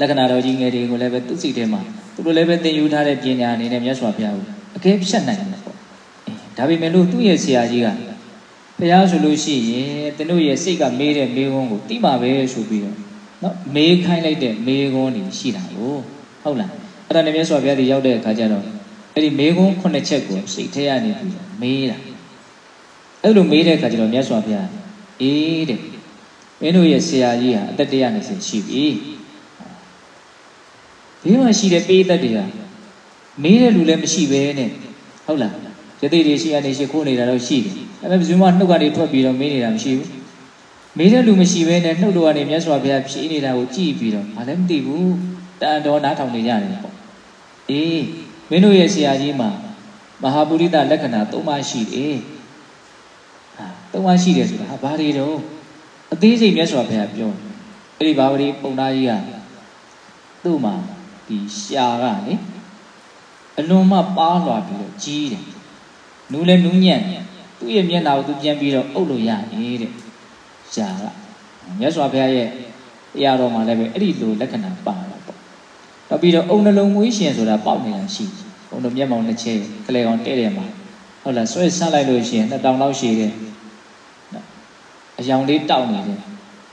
လက္ခဏာတော်ကြီးငယ်တွေကိုလည်းပဲသူစိတ်ထဲမှာသူတို့လည်းပဲသင်ယူထားတဲ့ပညာအနေနဲ့မြတ်စွာဘုရားကိုအကဲဖြတ်နိုင်တယ်ပေါ့ဒါပေမဲ့လို့သူ့ရဲ့ဆရာကြီးကဘုရားဆိုလို့ရှိရင်သင်တို့ရဲ့စိတ်ကမေးတဲ့မေးခွန်းကိုသိမှာပဲဆိုပြီးတော့ နော်မေးခိုင်းလိုက်တဲ့မေးခွန်းတွေရှိတာကိုဟုတ်လားအဲ့ဒါနဲ့မြတ်စွာဘုရားဒီရောက်တဲ့အခါကျတော့အဲ့ဒီမေးခွန်းခုနှစ်ချက်ကိုစိတ်ထဲကနေပြီးမေးတာအဲ့လိုမေးတဲ့အခါကျတော့မြတ်စွာဘုရားအေးတဲ့မင်းတို့ရဲ့ဆရာကြီးဟာအသက်120ရှိပြီဘေးမှာရှိတဲ့ပေးသက်တွေကမေးတဲ့လူလည်းမရှိပဲနဲ့ဟုတ်လားယသိတွေရှိရနေရှိခိုးနေတာတော့ရှိတယ်အဲ့ဒါဘယ်သူမှနှုတ်ကနေထွက်ပြီးတော့မေးနေတာမရှိဘူး မေးတဲ့လူမရှိဘဲနဲ့နှုတ်တော်ကနေမြတ်စွာဘုရားဖြေနေတာကိုကြည့်ပြီးတော့ဘာလည်းမသိဘူးတန်တော်နားထောင်နေကြတယ်ပေါ့အေးမင်းတို့ရဲ့ဆရာကြီးမှာမဟာပုရိသလက္ခဏာ၃ပါးရှိတယ်ဟာ၃ပါးရှိတယ်ဆိုတာဟာဘာတွေတော့အသေးစိတ်မြတ်စွာဘုရားပြောအဲ့ဒီဘာဝတိပုံသားကြီးကသူ့မှာဒီရှာကလေအလွန်မှပါလွာပြီးတော့ကြီးတယ်နူးလဲနူးညံ့သူ့ရဲ့မျက်နှာကိုသူပြန်ပြီးတော့အုပ်လို့ရနေတဲ့ ရှာကမြတ်စွာဘုရားရဲ့တရားတော်မှာလည်းပဲအဲ့ဒီလိုလက္ခဏာပါတာပေါ့တော့ပြီးတော့အုံနှလုံးမွေးရှင်ဆိုတာပေါက်နေတာရှိဘုံတို့မျက်မှောင်တစ်ချဲကလေးကောင်တဲ့တယ်မှာဟုတ်လားဆွဲဆန့်လိုက်လို့ရှိရင်2000လောက်ရှိတယ်နော်အယောင်လေးတောက်နေတယ်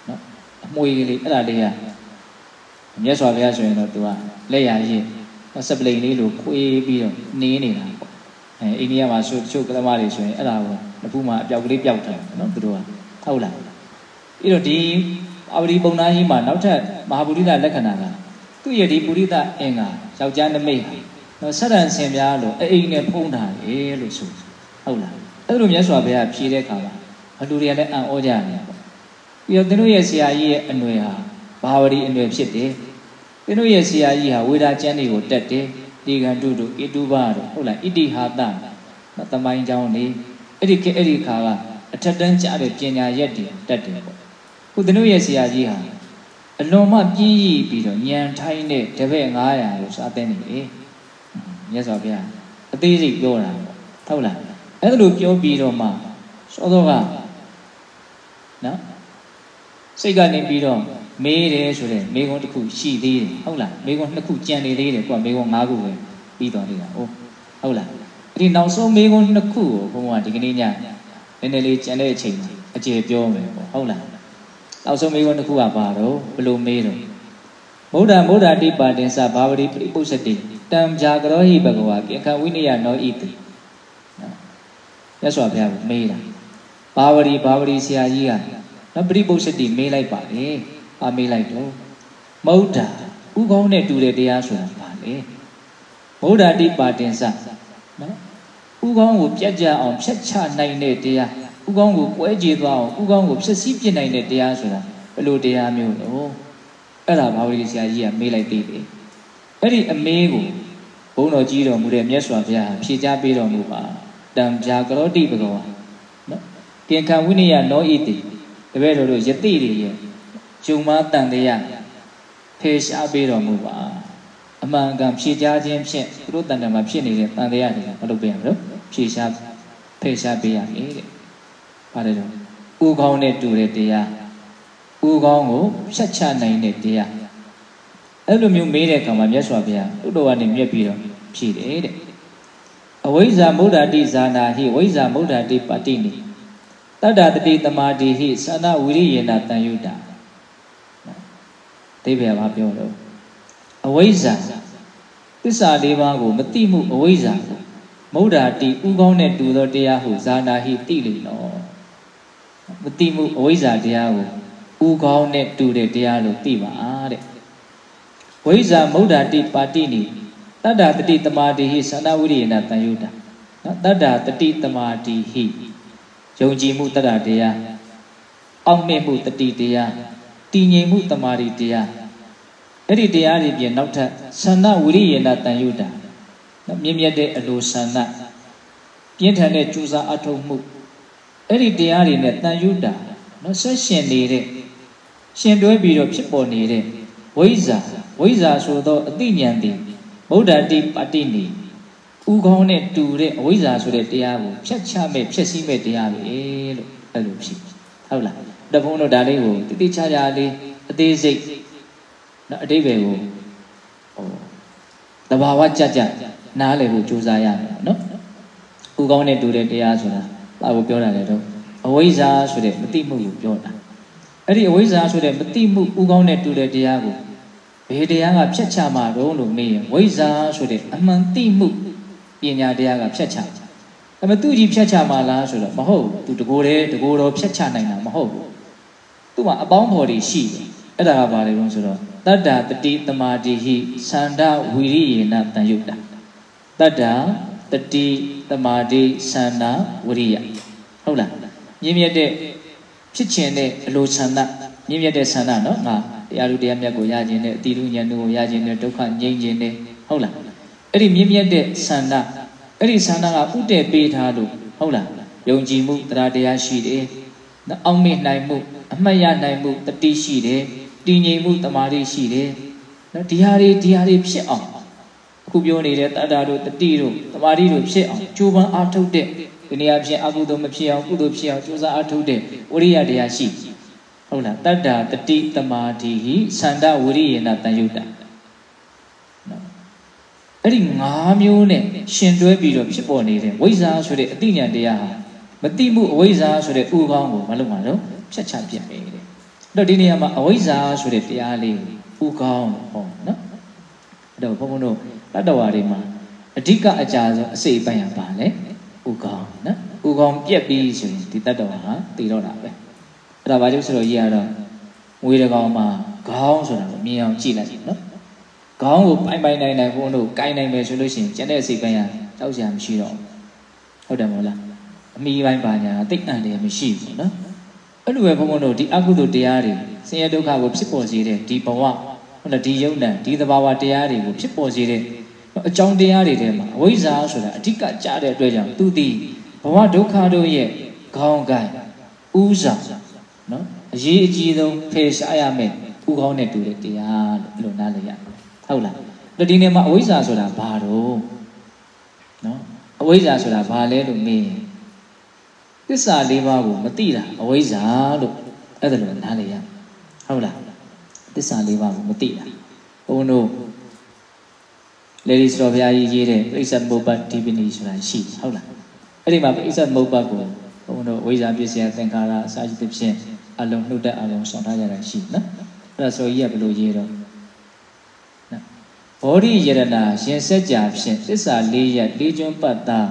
နော်အမွေလေးအဲ့ဒါလေးကမြတ်စွာဘုရားဆိုရင်တော့သူကလက်ရရင်စပလိန်လေးလိုခွေးပြီးတော့နင်းနေတာပေါ့အဲအိန္ဒိယမှာဆိုတချို့ကလမတွေဆိုရင်အဲ့ဒါကိုနှစ်ဖူးမှာအပြောက်ကလေးပျောက်တယ်နော်သူတို့ကဟုတ်လား အဲ့တော့ဒီအဝတိပုံနာကြီးမှာနောက်ထပ်မဟာပုရိသလက္ခဏာကသူ့ရဲ့ဒီပုရိသအင်္ဂါယောက်ျားနမိတ်ဟာနော်ဆက်ရန်ဆင်ပြားလို့အိမ်နဲ့ဖုံးထားတယ်လို့ဆိုဟုတ်လားအဲ့လိုမြတ်စွာဘုရားဖြေတဲ့အခါမှာအလူတွေကလည်းအံ့ဩကြတယ်ပေါ့ပြီးတော့သူတို့ရဲ့ဆရာကြီးရဲ့အနွယ်ဟာဘာဝတိအနွယ်ဖြစ်တယ်သင်တို့ရဲ့ဆရာကြီးဟာဝေဒာကျမ်းတွေကိုတက်တယ်ဒီကံတုတို့ဣတုဘတို့ဟုတ်လားဣတိဟာတနော်တမိုင်းကြောင်းနေအဲ့ဒီအဲ့ဒီခါကအထက်တန်းကျတဲ့ပညာရက်တွေတက်တယ်ပေါ့ ခုသင်တို့ရဲ့ဆရာကြီးဟာအလွန်မှပြင်းရည်ပြီးတော့ညံထိုင်းတဲ့တပည့်900ကိုစားတဲ့နေလေမြတ်စွာဘုရားအသေးစိတ်ပြောတာပေါ့ဟုတ်လားအဲ့ဒါလိုပြောပြီးတော့မှစောစောကနော်စိတ်ကနေပြီးတော့မေးတယ်ဆိုတဲ့မေးခွန်းတစ်ခုရှိသေးတယ်ဟုတ်လားမေးခွန်းနှစ်ခုကြံနေသေးတယ်ကိုကမေးခွန်း၅ခုပဲပြီးသွားနေတာဟုတ်ဟုတ်လားအဲ့ဒီနောက်ဆုံးမေးခွန်းနှစ်ခုကိုဘုန်းကဒီကနေ့ညနည်းနည်းလေးကြံတဲ့အချိန်မှာအကျေပြောမယ်ပေါ့ဟုတ်လား နောက်ဆုံးမေးခွန်းတစ်ခုကဘာတော့ဘယ်လိုမေးတော့ဗုဒ္ဓဗုဒ္ဓတိပါတင်္စဘာဝတိပရိပု္ပ္ပတိတံဂျာကရောဟိဘဂဝါကိခဝိနယနောဣတိနော်ရသော်ဘုရားကမေးတာဘာဝတိဘာဝတိဆရာကြီးကနော်ပရိပု္ပ္ပတိမေးလိုက်ပါလေအမေးလိုက်တော့မௌဒ္ဓဥကောင်းနဲ့တူတဲ့တရားဆိုတာပါလေမௌဒ္ဓတိပါတင်္စနော်ဥကောင်းကိုပြတ်ကြအောင်ဖြတ်ချနိုင်တဲ့တရား ဥကောင်းကိုကွဲကြေသွားအောင်ဥကောင်းကိုဖြည့်ဆည်းပြနိုင်တဲ့တရားဆိုတာဘယ်လိုတရားမျိုးလဲအဲ့ဒါဘာဝတိဆရာကြီးကမေးလိုက်သေးတယ်အဲ့ဒီအမေးကိုဘုန်းတော်ကြီးတော်မူတဲ့မြတ်စွာဘုရားဖြေချပေးတော်မူပါတံပြာကရောတိဘဂဝါနော်ကိခံဝိနည်းနောဣတိတပည့်တော်တို့ယတိတွေရဲ့ဂျုံမတန်တရားဖေရှားပေးတော်မူပါအမှန်ကန်ဖြေချခြင်းဖြင့်သူတို့တန်တမှာဖြစ်နေတဲ့တန်တရားတွေကမလုပ်ပေးရဘူးဖြေရှားဖေရှားပေးရမယ်တဲ့ ပါတယ်တော့ဥကောင်းနဲ့တူတဲ့တရားဥကောင်းကိုဖြတ်ချနိုင်တဲ့တရားအဲ့လိုမျိုးမေးတဲ့အခါမှာမြတ်စွာဘုရားဥတော်ကနေမြက်ပြီးတော့ဖြေတယ်တဲ့အဝိဇ္ဇာမုဒ္ဒတိဇာနာဟိဝိဇ္ဇာမုဒ္ဒတိပတိနိတတ္တတတိတမာတိဟိသနာဝိရိယေနတန်ယုတာသိပဲဘာပြောတော့အဝိဇ္ဇာသစ္စာလေးပါးကိုမသိမှုအဝိဇ္ဇာကိုမုဒ္ဒတိဥကောင်းနဲ့တူသောတရားဟုဇာနာဟိတိလိနော် မသိမှုအဝိဇ္ဇာတရားကိုဥကောင်းနဲ့တူတဲ့တရားလို့သိပါတဲ့ဝိဇ္ဇာမုဒ္ဒတိပါတိနိတတ္တတတိတမာတိဟိသနာဝိရိယေနတန်ယုတာနော်တတ္တတတိတမာတိဟိယုံကြည်မှုတတ္တတရားအောက်မေ့မှုတတိတရားတည်ငြိမ်မှုတမာရီတရားအဲ့ဒီတရားတွေပြင်နောက်ထပ်သန္နဝိရိယေနတန်ယုတာနော်မြင့်မြတ်တဲ့အလိုသန္နပြင်းထန်တဲ့ကြိုးစားအထောက်မှု အဲ့ဒီတရားတွေနဲ့တန်ယုတာနော်ဆက်ရှင်နေတဲ့ရှင်တွဲပြီးတော့ဖြစ်ပေါ်နေတဲ့ဝိဇ္ဇာဝိဇ္ဇာဆိုသောအသိဉာဏ်သည်ဗုဒ္ဓတိပတ္တိနိဥကောင်းနဲ့တူတဲ့အဝိဇ္ဇာဆိုတဲ့တရားကိုဖြတ်ချမဲ့ဖြည့်ဆည်းမဲ့တရားပဲလို့အဲ့လိုဖြစ်ဟုတ်လားတဘုံတို့ဒါလေးကိုတိတိကျကျလေးအသေးစိတ်နော်အတိပ္ပယ်ကိုဟိုတဘာဝကြကြနားလည်ဖို့ကြိုးစားရမယ်နော်ဥကောင်းနဲ့တူတဲ့တရားဆိုတာ ဘာကိုပြောတာလဲတော့အဝိဇ္ဇာဆိုတဲ့မတိမှုကိုပြောတာအဲ့ဒီအဝိဇ္ဇာဆိုတဲ့မတိမှုဥကောင်းနဲ့တူတဲ့တရားကိုဘယ်တရားကဖြတ်ချမှာတော့လို့မေးရင်ဝိဇ္ဇာဆိုတဲ့အမှန်တိမှုပညာတရားကဖြတ်ချအမသူကြီးဖြတ်ချမှာလားဆိုတော့မဟုတ်သူတကိုယ်တည်းတကိုယ်တော်ဖြတ်ချနိုင်တာမဟုတ်ဘူးသူ့မှာအပေါင်းဖော်တွေရှိတယ်အဲ့ဒါကဘာလဲလို့ဆိုတော့တတ္တာတတိတမာတိဟိသန္ဒဝီရိယေနတန်ယုတ်တာတတ္တာတတိတမာတိသန္ဒဝရိယ ဟုတ်လားမြင့်မြတ်တဲ့ဖြစ်ခြင်းတဲ့အလိုဆန္ဒမြင့်မြတ်တဲ့ဆန္ဒနော်ငါတရားလူတရားမြတ်ကိုရခြင်းနဲ့အတိလူဉာဏ်တို့ကိုရခြင်းနဲ့ဒုက္ခငြိမ်းခြင်းနဲ့ဟုတ်လားအဲ့ဒီမြင့်မြတ်တဲ့ဆန္ဒအဲ့ဒီဆန္ဒကဥတည်ပေးထားလို့ဟုတ်လားယုံကြည်မှုတရားတရားရှိတယ်နော်အောက်မေ့နိုင်မှုအမှတ်ရနိုင်မှုတတိရှိတယ်တည်ငြိမ်မှုတမာတိရှိတယ်နော်ဒီဟာတွေဒီဟာတွေဖြစ်အောင်အခုပြောနေတဲ့တတ္တာတို့တတိတို့တမာတိတို့ဖြစ်အောင်ကြိုးပမ်းအားထုတ်တဲ့ဒီနေရာဖြင့်အကုသိုလ်မဖြစ်အောင်ကုသိုလ်ဖြစ်အောင်ကြိုးစားအားထုတ်တဲ့ဝိရိယတရားရှိဟုတ်လားတတ္တာတတိတမာတိဟိသန္တဝိရိယေနတန်ယုတ္တနော်အဲ့ဒီ၅မျိုးနဲ့ရှင်တွဲပြီးတော့ဖြစ်ပေါ်နေတဲ့ဝိဇ္ဇာဆိုတဲ့အတိညာတရားဟာမတိမှုအဝိဇ္ဇာဆိုတဲ့ဥကောင်းကိုမလုပ်ပါတော့ဖြတ်ချပြတ်ပဲတဲ့အဲ့တော့ဒီနေရာမှာအဝိဇ္ဇာဆိုတဲ့တရားလေးကိုဥကောင်းဟောနော်အဲ့တော့ဘုန်းဘုန်းတို့တတ္တဝါတွေမှာအဓိကအကြဆုံးအစိတ်ပိုင်းရပါလေ ဥကောင်းနော်ဥကောင်းပြက်ပြီးဆိုရင်ဒီတတ္တဝါဟာတည်တော့တာပဲအဲ့ဒါဘာလို့ဆိုတော့ရေးရတော့ငွေတကောင်မှာခေါင်းဆိုတာကိုမြင်အောင်ကြည့်လိုက်နော်ခေါင်းကိုပိုင်ပိုင်နိုင်နိုင်ဘုန်းတို့ကိုင်းနိုင်မယ်ဆိုလို့ရှိရင်ကျန်တဲ့အစိတ်ပိုင်းရတောက်စရာမရှိတော့ဟုတ်တယ်မဟုတ်လားအမိပိုင်းပါညာတိတ်အံတယ်မရှိဘူးနော်အဲ့လိုပဲဘုန်းဘုန်းတို့ဒီအကုသိုလ်တရားတွေဆင်းရဲဒုက္ခကိုဖြစ်ပေါ်စေတဲ့ဒီဘဝဟုတ်လားဒီယုံ nant ဒီသဘာဝတရားတွေကိုဖြစ်ပေါ်စေတဲ့ အကြောင်းတရားတွေထဲမှာအဝိဇ္ဇာဆိုတာအဓိကကြားတဲ့အတွက်ကြောင့်သူသည်ဘဝဒုက္ခတို့ရဲ့ခေါင်းကိုင်းဥစားနော်အရေးအကြီးဆုံးဖေရှားရမယ်ဥကောင်းနဲ့တူတဲ့တရားလို့နားလည်ရဟုတ်လားဒါဒီနေ့မှာအဝိဇ္ဇာဆိုတာဘာတော့နော်အဝိဇ္ဇာဆိုတာဘာလဲလို့မေးရင်သစ္စာလေးပါးကိုမသိတာအဝိဇ္ဇာလို့အဲ့ဒါလိုနားလည်ရဟုတ်လားသစ္စာလေးပါးကိုမသိတာဘုန်းတို့ လေဒီစတော်ဘုရားကြီးရေးတဲ့ပြိဿမုပ္ပတ်ဒီပနီဆိုတာရှိဟုတ်လားအဲ့ဒီမှာပြိဿမုပ္ပတ်ကိုဘုန်းတို့ဝိဇ္ဇာပစ္စယသင်္ခါရအစာရှိသဖြင့်အလုံးနှုတ်တဲ့အလုံးဆောင်ထားကြတာရှိနော်အဲ့ဒါဆိုကြီးကဘယ်လိုရေးတော့ဘောဓိယရဏရှင်စက်ကြာဖြင့်သစ္စာ၄ရက်၄ကျွန်းပတ်သား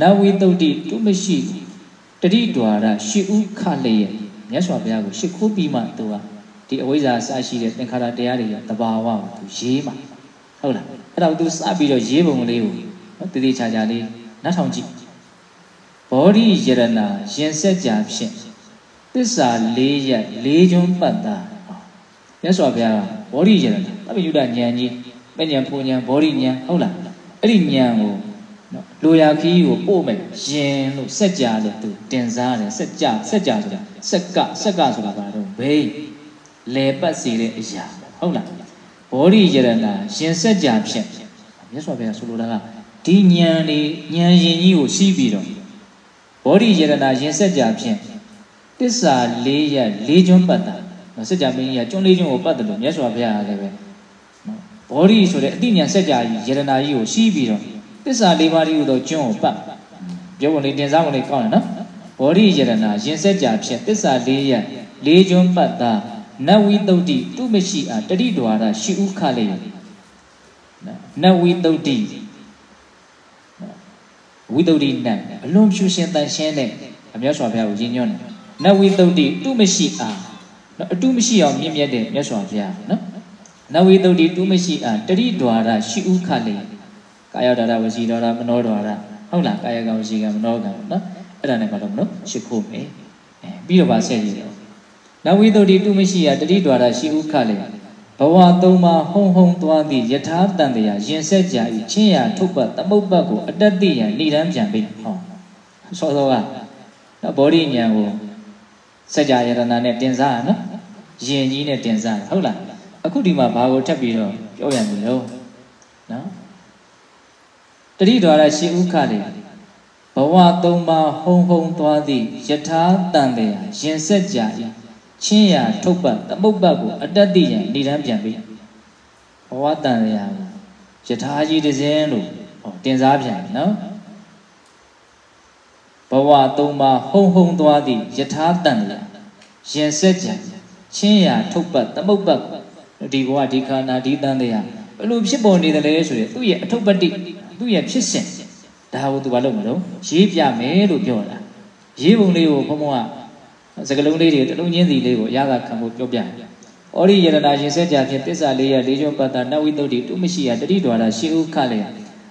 နဝိတုဒ္ဓိတုမရှိတတိဒွါရရှိဥခလျက်မြတ်စွာဘုရားကိုရှ िख ိုးပြီးမှသူကဒီအဝိဇ္ဇာအစရှိတဲ့သင်္ခါရတရားတွေရဲ့တဘာဝကိုသူရေးမှာဟုတ်လား အဲ့တော့သူစပြီးတော့ရေးပုံလေးကိုတည်တည်ချာချာလေးနားထောင်ကြည့်ဘောဓိယရဏရင်ဆက်ကြာဖြင့်သစ္စာ၄ရက်၄ကျွန်းပတ်သားမြတ်စွာဘုရားကဘောဓိယရဏသဗ္ဗယုဒဉာဏ်ကြီးပညာပူဉာဏ်ဘောဓိဉာဏ်ဟုတ်လားအဲ့ဒီဉာဏ်ကိုနော်လိုရာခီးကိုပို့မယ်ယင်လို့စက်ကြလို့သူတင်စားတယ်စက်ကြစက်ကြဆိုတာစက်ကစက်ကဆိုတာဘာလို့ဘိလေပတ်စီတဲ့အရာဟုတ်လား ဘောဓိယရဏရှင်စက်ကြဖြင့်မြတ်စွာဘုရားဆိုလိုတာကဒီဉာဏ်လေးဉာဏ်ရင်ကြီးကိုစီးပြီးတော့ဘောဓိယရဏရင်စက်ကြဖြင့်တစ္ဆာ၄ရက်၄ကျွန်းပတ်တာနော်စက်ကြမင်းကြီးကကျွန်း၄ကျွန်းကိုပတ်တယ်လို့မြတ်စွာဘုရားကလည်းပဲနော်ဘောဓိဆိုတဲ့အတိညာစက်ကြကြီးယရဏကြီးကိုစီးပြီးတော့သစ္စာ၄ပါးတည်းဟူသောကျွန်းကိုပတ်ပြောပုံလေးတင်စားပုံလေးကောင်းတယ်နော်ဘောဓိယရဏရင်ဆက်ကြဖြင့်သစ္စာ၄ရက်၄ကျွန်းပတ်သာ နဝိတုဒ္ဓိသူမရှိအားတတိဒွါရရှိဥခလေနဝိတုဒ္ဓိဝိတုဒ္ဓိနံအလွန်ဖြူရှင်တန်ရှင်းတဲ့အမြတ်စွာဘုရားကိုရည်ညွှန်းတယ်နဝိတုဒ္ဓိသူမရှိအားနော်အတုမရှိအောင်မြင့်မြတ်တဲ့မြတ်စွာဘုရားနော်နဝိတုဒ္ဓိသူမရှိအားတတိဒွါရရှိဥခလေကာယဒါရဝစီဒါရမနောဒါရဟုတ်လားကာယကံဝစီကံမနောကံနော်အဲ့ဒါနဲ့ဘာလို့မလို့ရှ िख ို့မယ်အဲပြီးတော့ဗာဆက်ရည်တော့ နဝိတုဒ္ဓိတုမရှိယတတိဒွါရရှိဥခလေဘဝသုံးပါးဟုံဟုံသွားသည့်ယထာတန်တရားရင်ဆက်ကြ၏ချင်းရထုတ်ပတ်သမုတ်ပတ်ကိုအတက်သိရန်ဏိဒံပြန်ပြီဟောစောစောကနော်ဘောဓိဉာဏ်ကိုစัจ जा ယရဏနဲ့တင်စားရနော်ယင်ကြီးနဲ့တင်စားဟုတ်လားအခုဒီမှာဘာကိုထပ်ပြီးတော့ပြောရမလို့နော်တတိတော်ရရှိဥခလေဘဝသုံးပါးဟုံဟုံသွားသည့်ယထာတန်တယ်ရင်ဆက်ကြ၏ ချင်းရထုတ်ပတ်သမုတ်ပတ်ကိုအတ္တတိယံဏိဒန်းပြန်ပြီးဘဝတန်တယ်ယထာကြီးတစ်စင်းလို့ဟောတင်စားပြန်နော်ဘဝသုံးပါးဟုံဟုံသွားသည့်ယထာတန်တယ်ရင်ဆက်ကြချင်းရထုတ်ပတ်သမုတ်ပတ်ဒီဘဝဒီခန္ဓာဒီတန်တယ်ဘယ်လိုဖြစ်ပေါ်နေတယ်လဲဆိုရင်သူ့ရဲ့အထုပ္ပတ္တိသူ့ရဲ့ဖြစ်စဉ်ဒါကိုသူဘာလုပ်မလို့ရေးပြမယ်လို့ပြောတာရေးပုံလေးကိုဘုံဘုံက စကလုံးလေးတွေတလုံးချင်းစီလေးကိုအရသာခံဖို့ပြောပြတယ်။ဩရိယရဏရှင်စက်ကြဖြင့်တစ္ဆာလေးရလေးကျော်ပတ္တနဝိတုဒ္ဓိတုမရှိယတတိတော်ရာရှိဥခလေ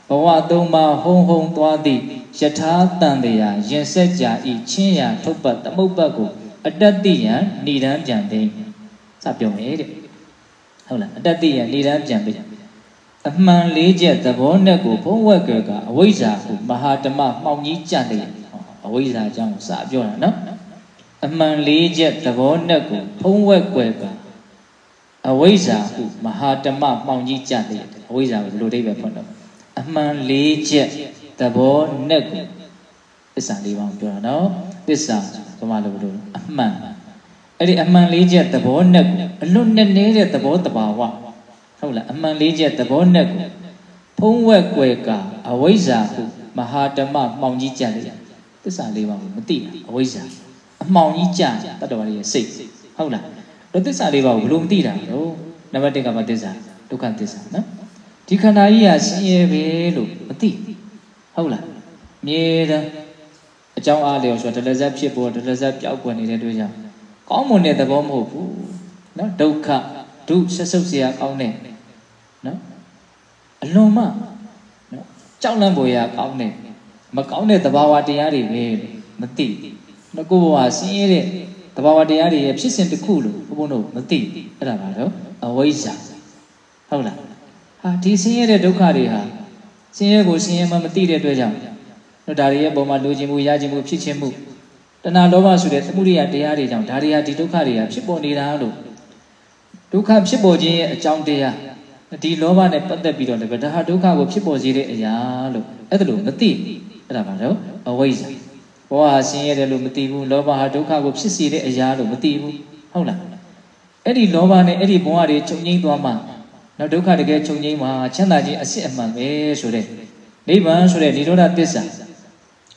ဘဝသုံးပါးဟုံဟုံသွားသည့်ယထာတန်တရားရင်ဆက်ကြဤချင်းရာထုတ်ပတ်သမုတ်ပတ်ကိုအတ္တတိယံဏိဒံပြန်သိစပြောမယ်တဲ့ဟုတ်လားအတ္တတိယံဏိဒံပြန်ပြီအမှန်လေးချက်သဘောနဲ့ကိုဘုံဝက်ကကအဝိဇ္ဇာဟုမဟာဓမ္မမှောင်ကြီးကြတယ်အဝိဇ္ဇာအကြောင်းစပြောတာနော် အမှန်လေးချက်သဘောနဲ့ကိုဘုံဝက်ကွယ်ကအဝိဇ္ဇာဟုမဟာဓမ္မမှောင်ကြီးကြတယ်အဝိဇ္ဇာကိုဘယ်လိုအိဗယ်ဖွင့်တော့အမှန်လေးချက်သဘောနဲ့ကိုသစ္စာလေးပါးပြောတာနော်သစ္စာဘယ်မှာလို့လို့အမှန်အဲ့ဒီအမှန်လေးချက်သဘောနဲ့ကိုအလွတ်နဲ့နေတဲ့သဘောတဘာဝဟုတ်လားအမှန်လေးချက်သဘောနဲ့ကိုဖုံးဝက်ကွယ်ကအဝိဇ္ဇာဟုမဟာဓမ္မမှောင်ကြီးကြတယ်သစ္စာလေးပါးကိုမသိတာအဝိဇ္ဇာ အမှောင်ကြီးကြံတတ္တဝါတွေရဲ့စိတ်ဟုတ်လားတော့သစ္စာလေးပါဘယ်လိုမသိတာလို့နံပါတ်1ကမှသစ္စာဒုက္ခသစ္စာနော်ဒီခန္ဓာကြီးဟာဆင်းရဲပဲလို့မသိဟုတ်လားမြဲတမ်းအကြောင်းအားလျော်ဆိုတာဒလဇက်ဖြစ်ပေါ်ဒလဇက်ပျောက်ကွယ်နေတဲ့တွေ့ကြောင့်ကောင်းမွန်တဲ့သဘောမဟုတ်ဘူးနော်ဒုက္ခဒုဆက်ဆုပ်စရာကောင်းတဲ့နော်အလွန်မှနော်ကြောက်လန့်ပေါ်ရာကောင်းတဲ့မကောင်းတဲ့သဘာဝတရားတွေပဲမသိ နော်ကိုဘဝဆင်းရဲတဲ့သဘာဝတရားတွေရဲ့ဖြစ်စဉ်တစ်ခုလို့ဘုဘုံတို့မသိအဲ့ဒါပါတော့အဝိဇ္ဇာဟုတ်လားဟာဒီဆင်းရဲတဲ့ဒုက္ခတွေဟာဆင်းရဲကိုဆင်းရဲမှမသိတဲ့အတွက်ကြောင့်တို့ဒါတွေရဲ့ပုံမှာလိုချင်မှုရချင်မှုဖြစ်ခြင်းမှုတဏှာလောဘဆိုတဲ့သမှုရိယတရားတွေကြောင့်ဒါတွေဟာဒီဒုက္ခတွေဟာဖြစ်ပေါ်နေတာလို့ဒုက္ခဖြစ်ပေါ်ခြင်းရဲ့အကြောင်းတရားဒီလောဘနဲ့ပတ်သက်ပြီးတော့လည်းဒါဟာဒုက္ခကိုဖြစ်ပေါ်စေတဲ့အရာလို့အဲ့ဒါလို့မသိအဲ့ဒါပါတော့အဝိဇ္ဇာ ဘောဟာဆင်းရဲတယ်လို့မသိဘူးလောဘဟာဒုက္ခကိုဖြစ်စေတဲ့အရာလို့မသိဘူးဟုတ်လားအဲ့ဒီလောဘနဲ့အဲ့ဒီဘဝတွေချုပ်ငိမ့်သွားမှနောက်ဒုက္ခတကယ်ချုပ်ငိမ့်မှာချမ်းသာခြင်းအစစ်အမှန်ပဲဆိုတဲ့နိဗ္ဗာန်ဆိုတဲ့និရောဓသစ္စာ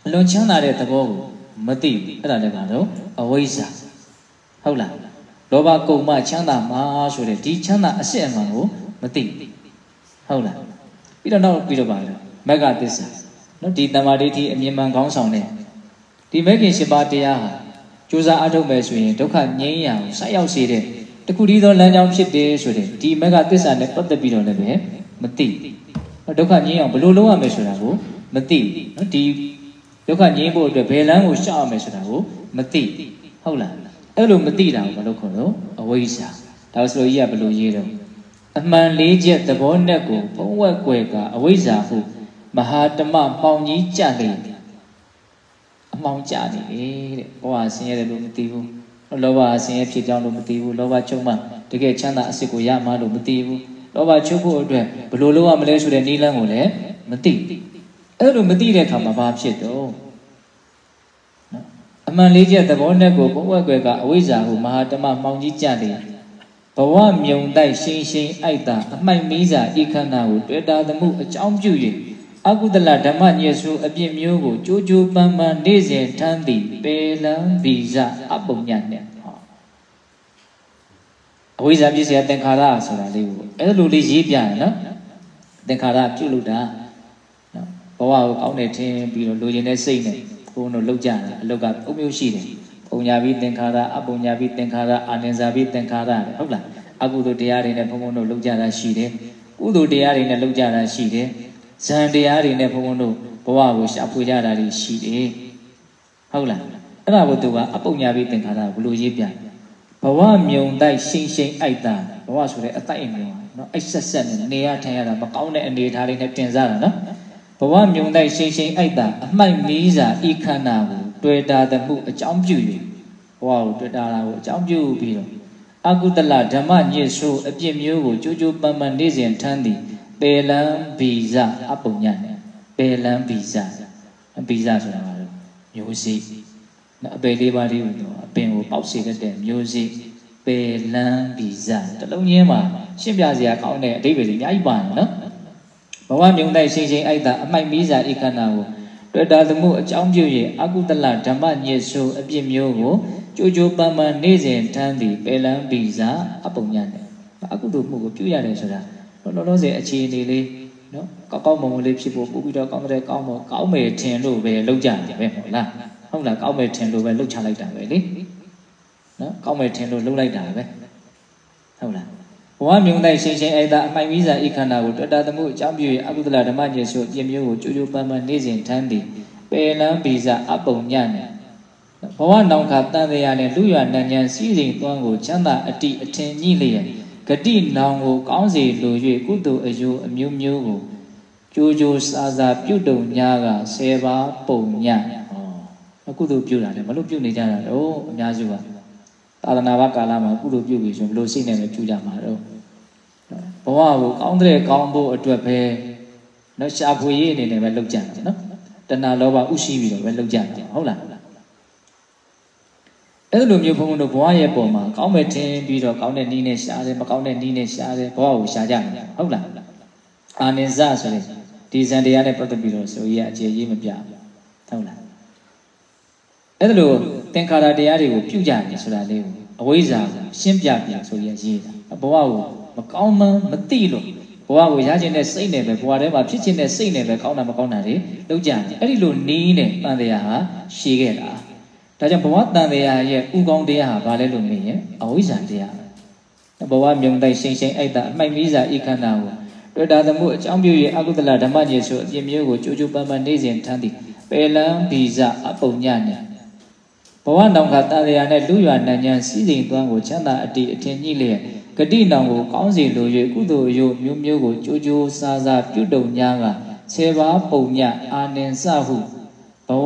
အလွန်ချမ်းသာတဲ့သဘောကိုမသိဘူးအဲ့ဒါလည်းကတော့အဝိဇ္ဇာဟုတ်လားလောဘကုံမှချမ်းသာမှာဆိုတဲ့ဒီချမ်းသာအစစ်အမှန်ကိုမသိဟုတ်လားပြီးတော့နောက်ပြီးတော့ပါလေမဂ္ဂသစ္စာနော်ဒီတမ္မာဒိဋ္ဌိအမြင်မှန်ကောင်းဆောင်တဲ့ ဒီမဂ္ဂင်၈ပါးတရားဟာကြိုးစားအထုတ်မယ်ဆိုရင်ဒုက္ခငြိမ်းရအောင်ဆက်ရောက်စေတဲ့တခုတည်းသောလမ်းကြောင်းဖြစ်တယ်ဆိုတဲ့ဒီမဂ္ဂသစ္စာနဲ့ပတ်သက်ပြီးတော့လည်းပဲမသိဒုက္ခငြိမ်းအောင်ဘယ်လိုလုပ်ရမလဲဆိုတာကိုမသိနော်ဒီဒုက္ခငြိမ်းဖို့အတွက်ဘယ်လမ်းကိုရှောက်ရမလဲဆိုတာကိုမသိဟုတ်လားအဲ့လိုမသိတာကိုဘာလို့ခေါ်တော့အဝိဇ္ဇာဒါဆိုလို့ကြီးကဘယ်လိုရေးတော့အမှန်လေးချက်သဘောနဲ့ကိုဘုံဝက်ွယ်ကအဝိဇ္ဇာဟုမဟာတမမှောင်ကြီးကြလေ အမှောင်ကြနေလေတဲ့ဘဝဆင်းရဲတယ်လို့မသိဘူးလောဘဆင်းရဲဖြစ်ကြောင်းလို့မသိဘူးလောဘချုပ်မှတကယ်ချမ်းသာအစစ်ကိုရမှလို့မသိဘူးလောဘချုပ်ဖို့အတွက်ဘယ်လိုလုပ်ရမလဲဆိုတဲ့နည်းလမ်းကိုလည်းမသိအဲ့လိုမသိတဲ့အခါမှာဘာဖြစ်တော့အမှန်လေးချက်သဘောနဲ့ကိုဘုံဝက်ွယ်ကအဝိဇ္ဇာဟုမဟာတမမှောင်ကြီးကြလေဘဝမြုံတိုက်ရှင်းရှင်းအိုက်တာအမိုက်မီးစာဤခန္ဓာကိုတွေ့တာသမှုအကြောင်းပြု၍ အကုသလဓမ္မညေဆုအပြစ်မျိုးကိုကြိုးကြိုးပန်းပန်းနေ့စဉ်ထမ်းသည်ပေလံဗီဇအပုံညနဲ့ဟောအဝိဇ္ဇာပြည့်စရာသင်္ခါရဆိုတာလေးကိုအဲ့လိုလေးရေးပြရနော်သင်္ခါရပြုလုပ်တာနော်ဘဝကိုကောင်းတယ်ထင်ပြီးတော့လိုချင်တဲ့စိတ်နဲ့ဘုန်းတို့လောက်ကြတာအလောက်ကအုံမျိုးရှိတယ်ပုံညာပြီးသင်္ခါရအပုံညာပြီးသင်္ခါရအာနင်္ဇာပြီးသင်္ခါရဟုတ်လားအကုသိုလ်တရားတွေနဲ့ဘုန်းဘုန်းတို့လောက်ကြတာရှိတယ်ကုသိုလ်တရားတွေနဲ့လောက်ကြတာရှိတယ် ဇန်တရားတွေနဲ့ဘုန်းဘုန်းတို့ဘဝကိုရှာဖွေကြတာတွေရှိတယ်ဟုတ်လားအဲ့ဒါကိုသူကအပုံညာပြီးသင်္ခါရဘလို့ရေးပြဘဝမြုံတိုက်ရှိန်ရှိန်အိုက်တာဘဝဆိုတဲ့အတိုက်အမြုံနော်အိုက်ဆက်ဆက်နဲ့နေရထိုင်ရတာမကောင်းတဲ့အနေအထားလေးနဲ့တင်စားတာနော်ဘဝမြုံတိုက်ရှိန်ရှိန်အိုက်တာအမိုက်မီးစာဤခန္ဓာကိုတွေ့တာသမှုအကြောင်းပြု၍ဘဘဝကိုတွေ့တာကိုအကြောင်းပြုပြီးတော့အကုသလဓမ္မညစ်ဆိုးအပြစ်မျိုးကိုကြိုးကြိုးပန်းပန်းနေစဉ်ထမ်းသည် ပေလံဗီဇအပုံညနဲ့ပေလံဗီဇဗီဇဆိုတာကမျိုးစိအပေလေးပါးလေးကိုတော့အပင်ကိုပေါက်စေတတ်တဲ့မျိုးစိပေလံဗီဇတလုံးချင်းမှာရှင်းပြစရာကောင်းတဲ့အဓိပ္ပာယ်ကြီးအများကြီးပါတယ်နော်ဘဝမြုံတိုက်ရှိချင်းအိုက်တာအမိုက်မီးစာဧကနာကိုတွေ့တာသမှုအကြောင်းပြု၍အကုသလဓမ္မညစ်ဆိုးအပြစ်မျိုးကိုကြိုးကြိုးပန်းပန်းနေစဉ်ထမ်းသည်ပေလံဗီဇအပုံညနဲ့အကုသိုလ်မှုကိုပြုရတယ်ဆိုတာ လောလောဆယ်အခြေအနေလေးနော်ကောက်ကောက်မုံမလေးဖြစ်ဖို့ပို့ပြီးတော့ကောင်းတဲ့ကောင်းမကောင်းမယ်ထင်လို့ပဲလုပ်ကြတယ်ပဲဟုတ်လားဟုတ်လားကောင်းမယ်ထင်လို့ပဲလုပ်ချလိုက်တာပဲလေနော်ကောင်းမယ်ထင်လို့လုပ်လိုက်တာပဲဟုတ်လားဘဝမြုံတိုက်ရှင်းရှင်းအဲ့ဒါအမိုင်ဝိဇာဣခန္ဓာကိုတွေ့တာသမှုအကြောင်းပြု၍အကုသလဓမ္မကျင်ဆိုပြမျိုးကိုကြိုးကြိုးပန်းပန်းနေစဉ်ထမ်းသည်ပေလံဗီဇအပုံညနဲ့ဘဝနောင်ခတန်တရားနဲ့လူရနံဉဏ်စီစဉ်သွမ်းကိုချမ်းသာအတိအထင်ကြီးလျက် ဂတိနောင်ကိုကောင်းစေလို၍ကုသိုလ်အယိုးအမျိုးမျိုးကိုကြိုးကြိုးစားစားပြုတ်တုံညာကဆယ်ပါးပုံညဟောအကုသိုလ်ပြုတာလေမလို့ပြုနေကြတာတော့အများစုကသာသနာ့ဘကာလမှာကုသိုလ်ပြုပြီဆိုဘလို့စိတ်နဲ့ပဲပြုကြမှာတော့ဘဝကိုကောင်းတဲ့ကောင်းဖို့အတွက်ပဲနော်ရှာဖွေရေးအနေနဲ့ပဲလုပ်ကြတယ်နော်တဏှာလောဘဥရှိပြီးတော့ပဲလုပ်ကြတယ်ဟုတ်လား အဲ့လိုမျိုးဘုံဘုံတို့ဘဝရဲ့ပုံမှာကောင်းမဲ့ထင်ပြီးတော့ကောင်းတဲ့နီးနဲ့ရှားတယ်မကောင်းတဲ့နီးနဲ့ရှားတယ်ဘဝကိုရှားကြတယ်ဟုတ်လားအာနိဇဆိုတဲ့ဒီဇန်တရားနဲ့ပတ်သက်ပြီးတော့ဆိုရအခြေရေးမပြဘူးဟုတ်လားအဲ့လိုသင်္ခါရတရားတွေကိုပြုကြတယ်ဆိုတာလေးကိုအဝိဇ္ဇာကိုရှင်းပြပြဆိုရရေးတာဘဝကိုမကောင်းမှန်းမသိလို့ဘဝကိုရခြင်းတဲ့စိတ်နဲ့ပဲဘဝထဲမှာဖြစ်ခြင်းတဲ့စိတ်နဲ့ပဲကောင်းတာမကောင်းတာတွေလုပ်ကြတယ်အဲ့ဒီလိုနီးနဲ့တန်တရားဟာရှည်ခဲ့တာ ဒါကြောင့်ဘဝတန်တရားရဲ့ဥကောင်းတရားဟာဘာလဲလို့မေးရင်အဝိဇ္ဇာတရားဘဝမြုံတိုက်ရှိန်ရှိန်အိုက်တာအမိုက်မီးစာဣခန္ဓာကိုတွေ့တာသမှုအကြောင်းပြု၍အကုသလဓမ္မကြီးဆိုအပြင်းမျိုးကိုကြိုးကြိုးပန်းပန်းနေစဉ်ထမ်းသည်ပေလံဘီဇအပုံညနဲ့ဘဝနောင်ခတန်တရားနဲ့လူရွာနံညံစီစဉ်သွမ်းကိုချမ်းသာအတိအထင်ကြီးလျက်ဂတိနောင်ကိုကောင်းစီလို၍ကုသိုလ်ရို့မျိုးမျိုးကိုကြိုးကြိုးစားစားပြုတုံညာကဆယ်ပါးပုံညအာနင်စဟုဘ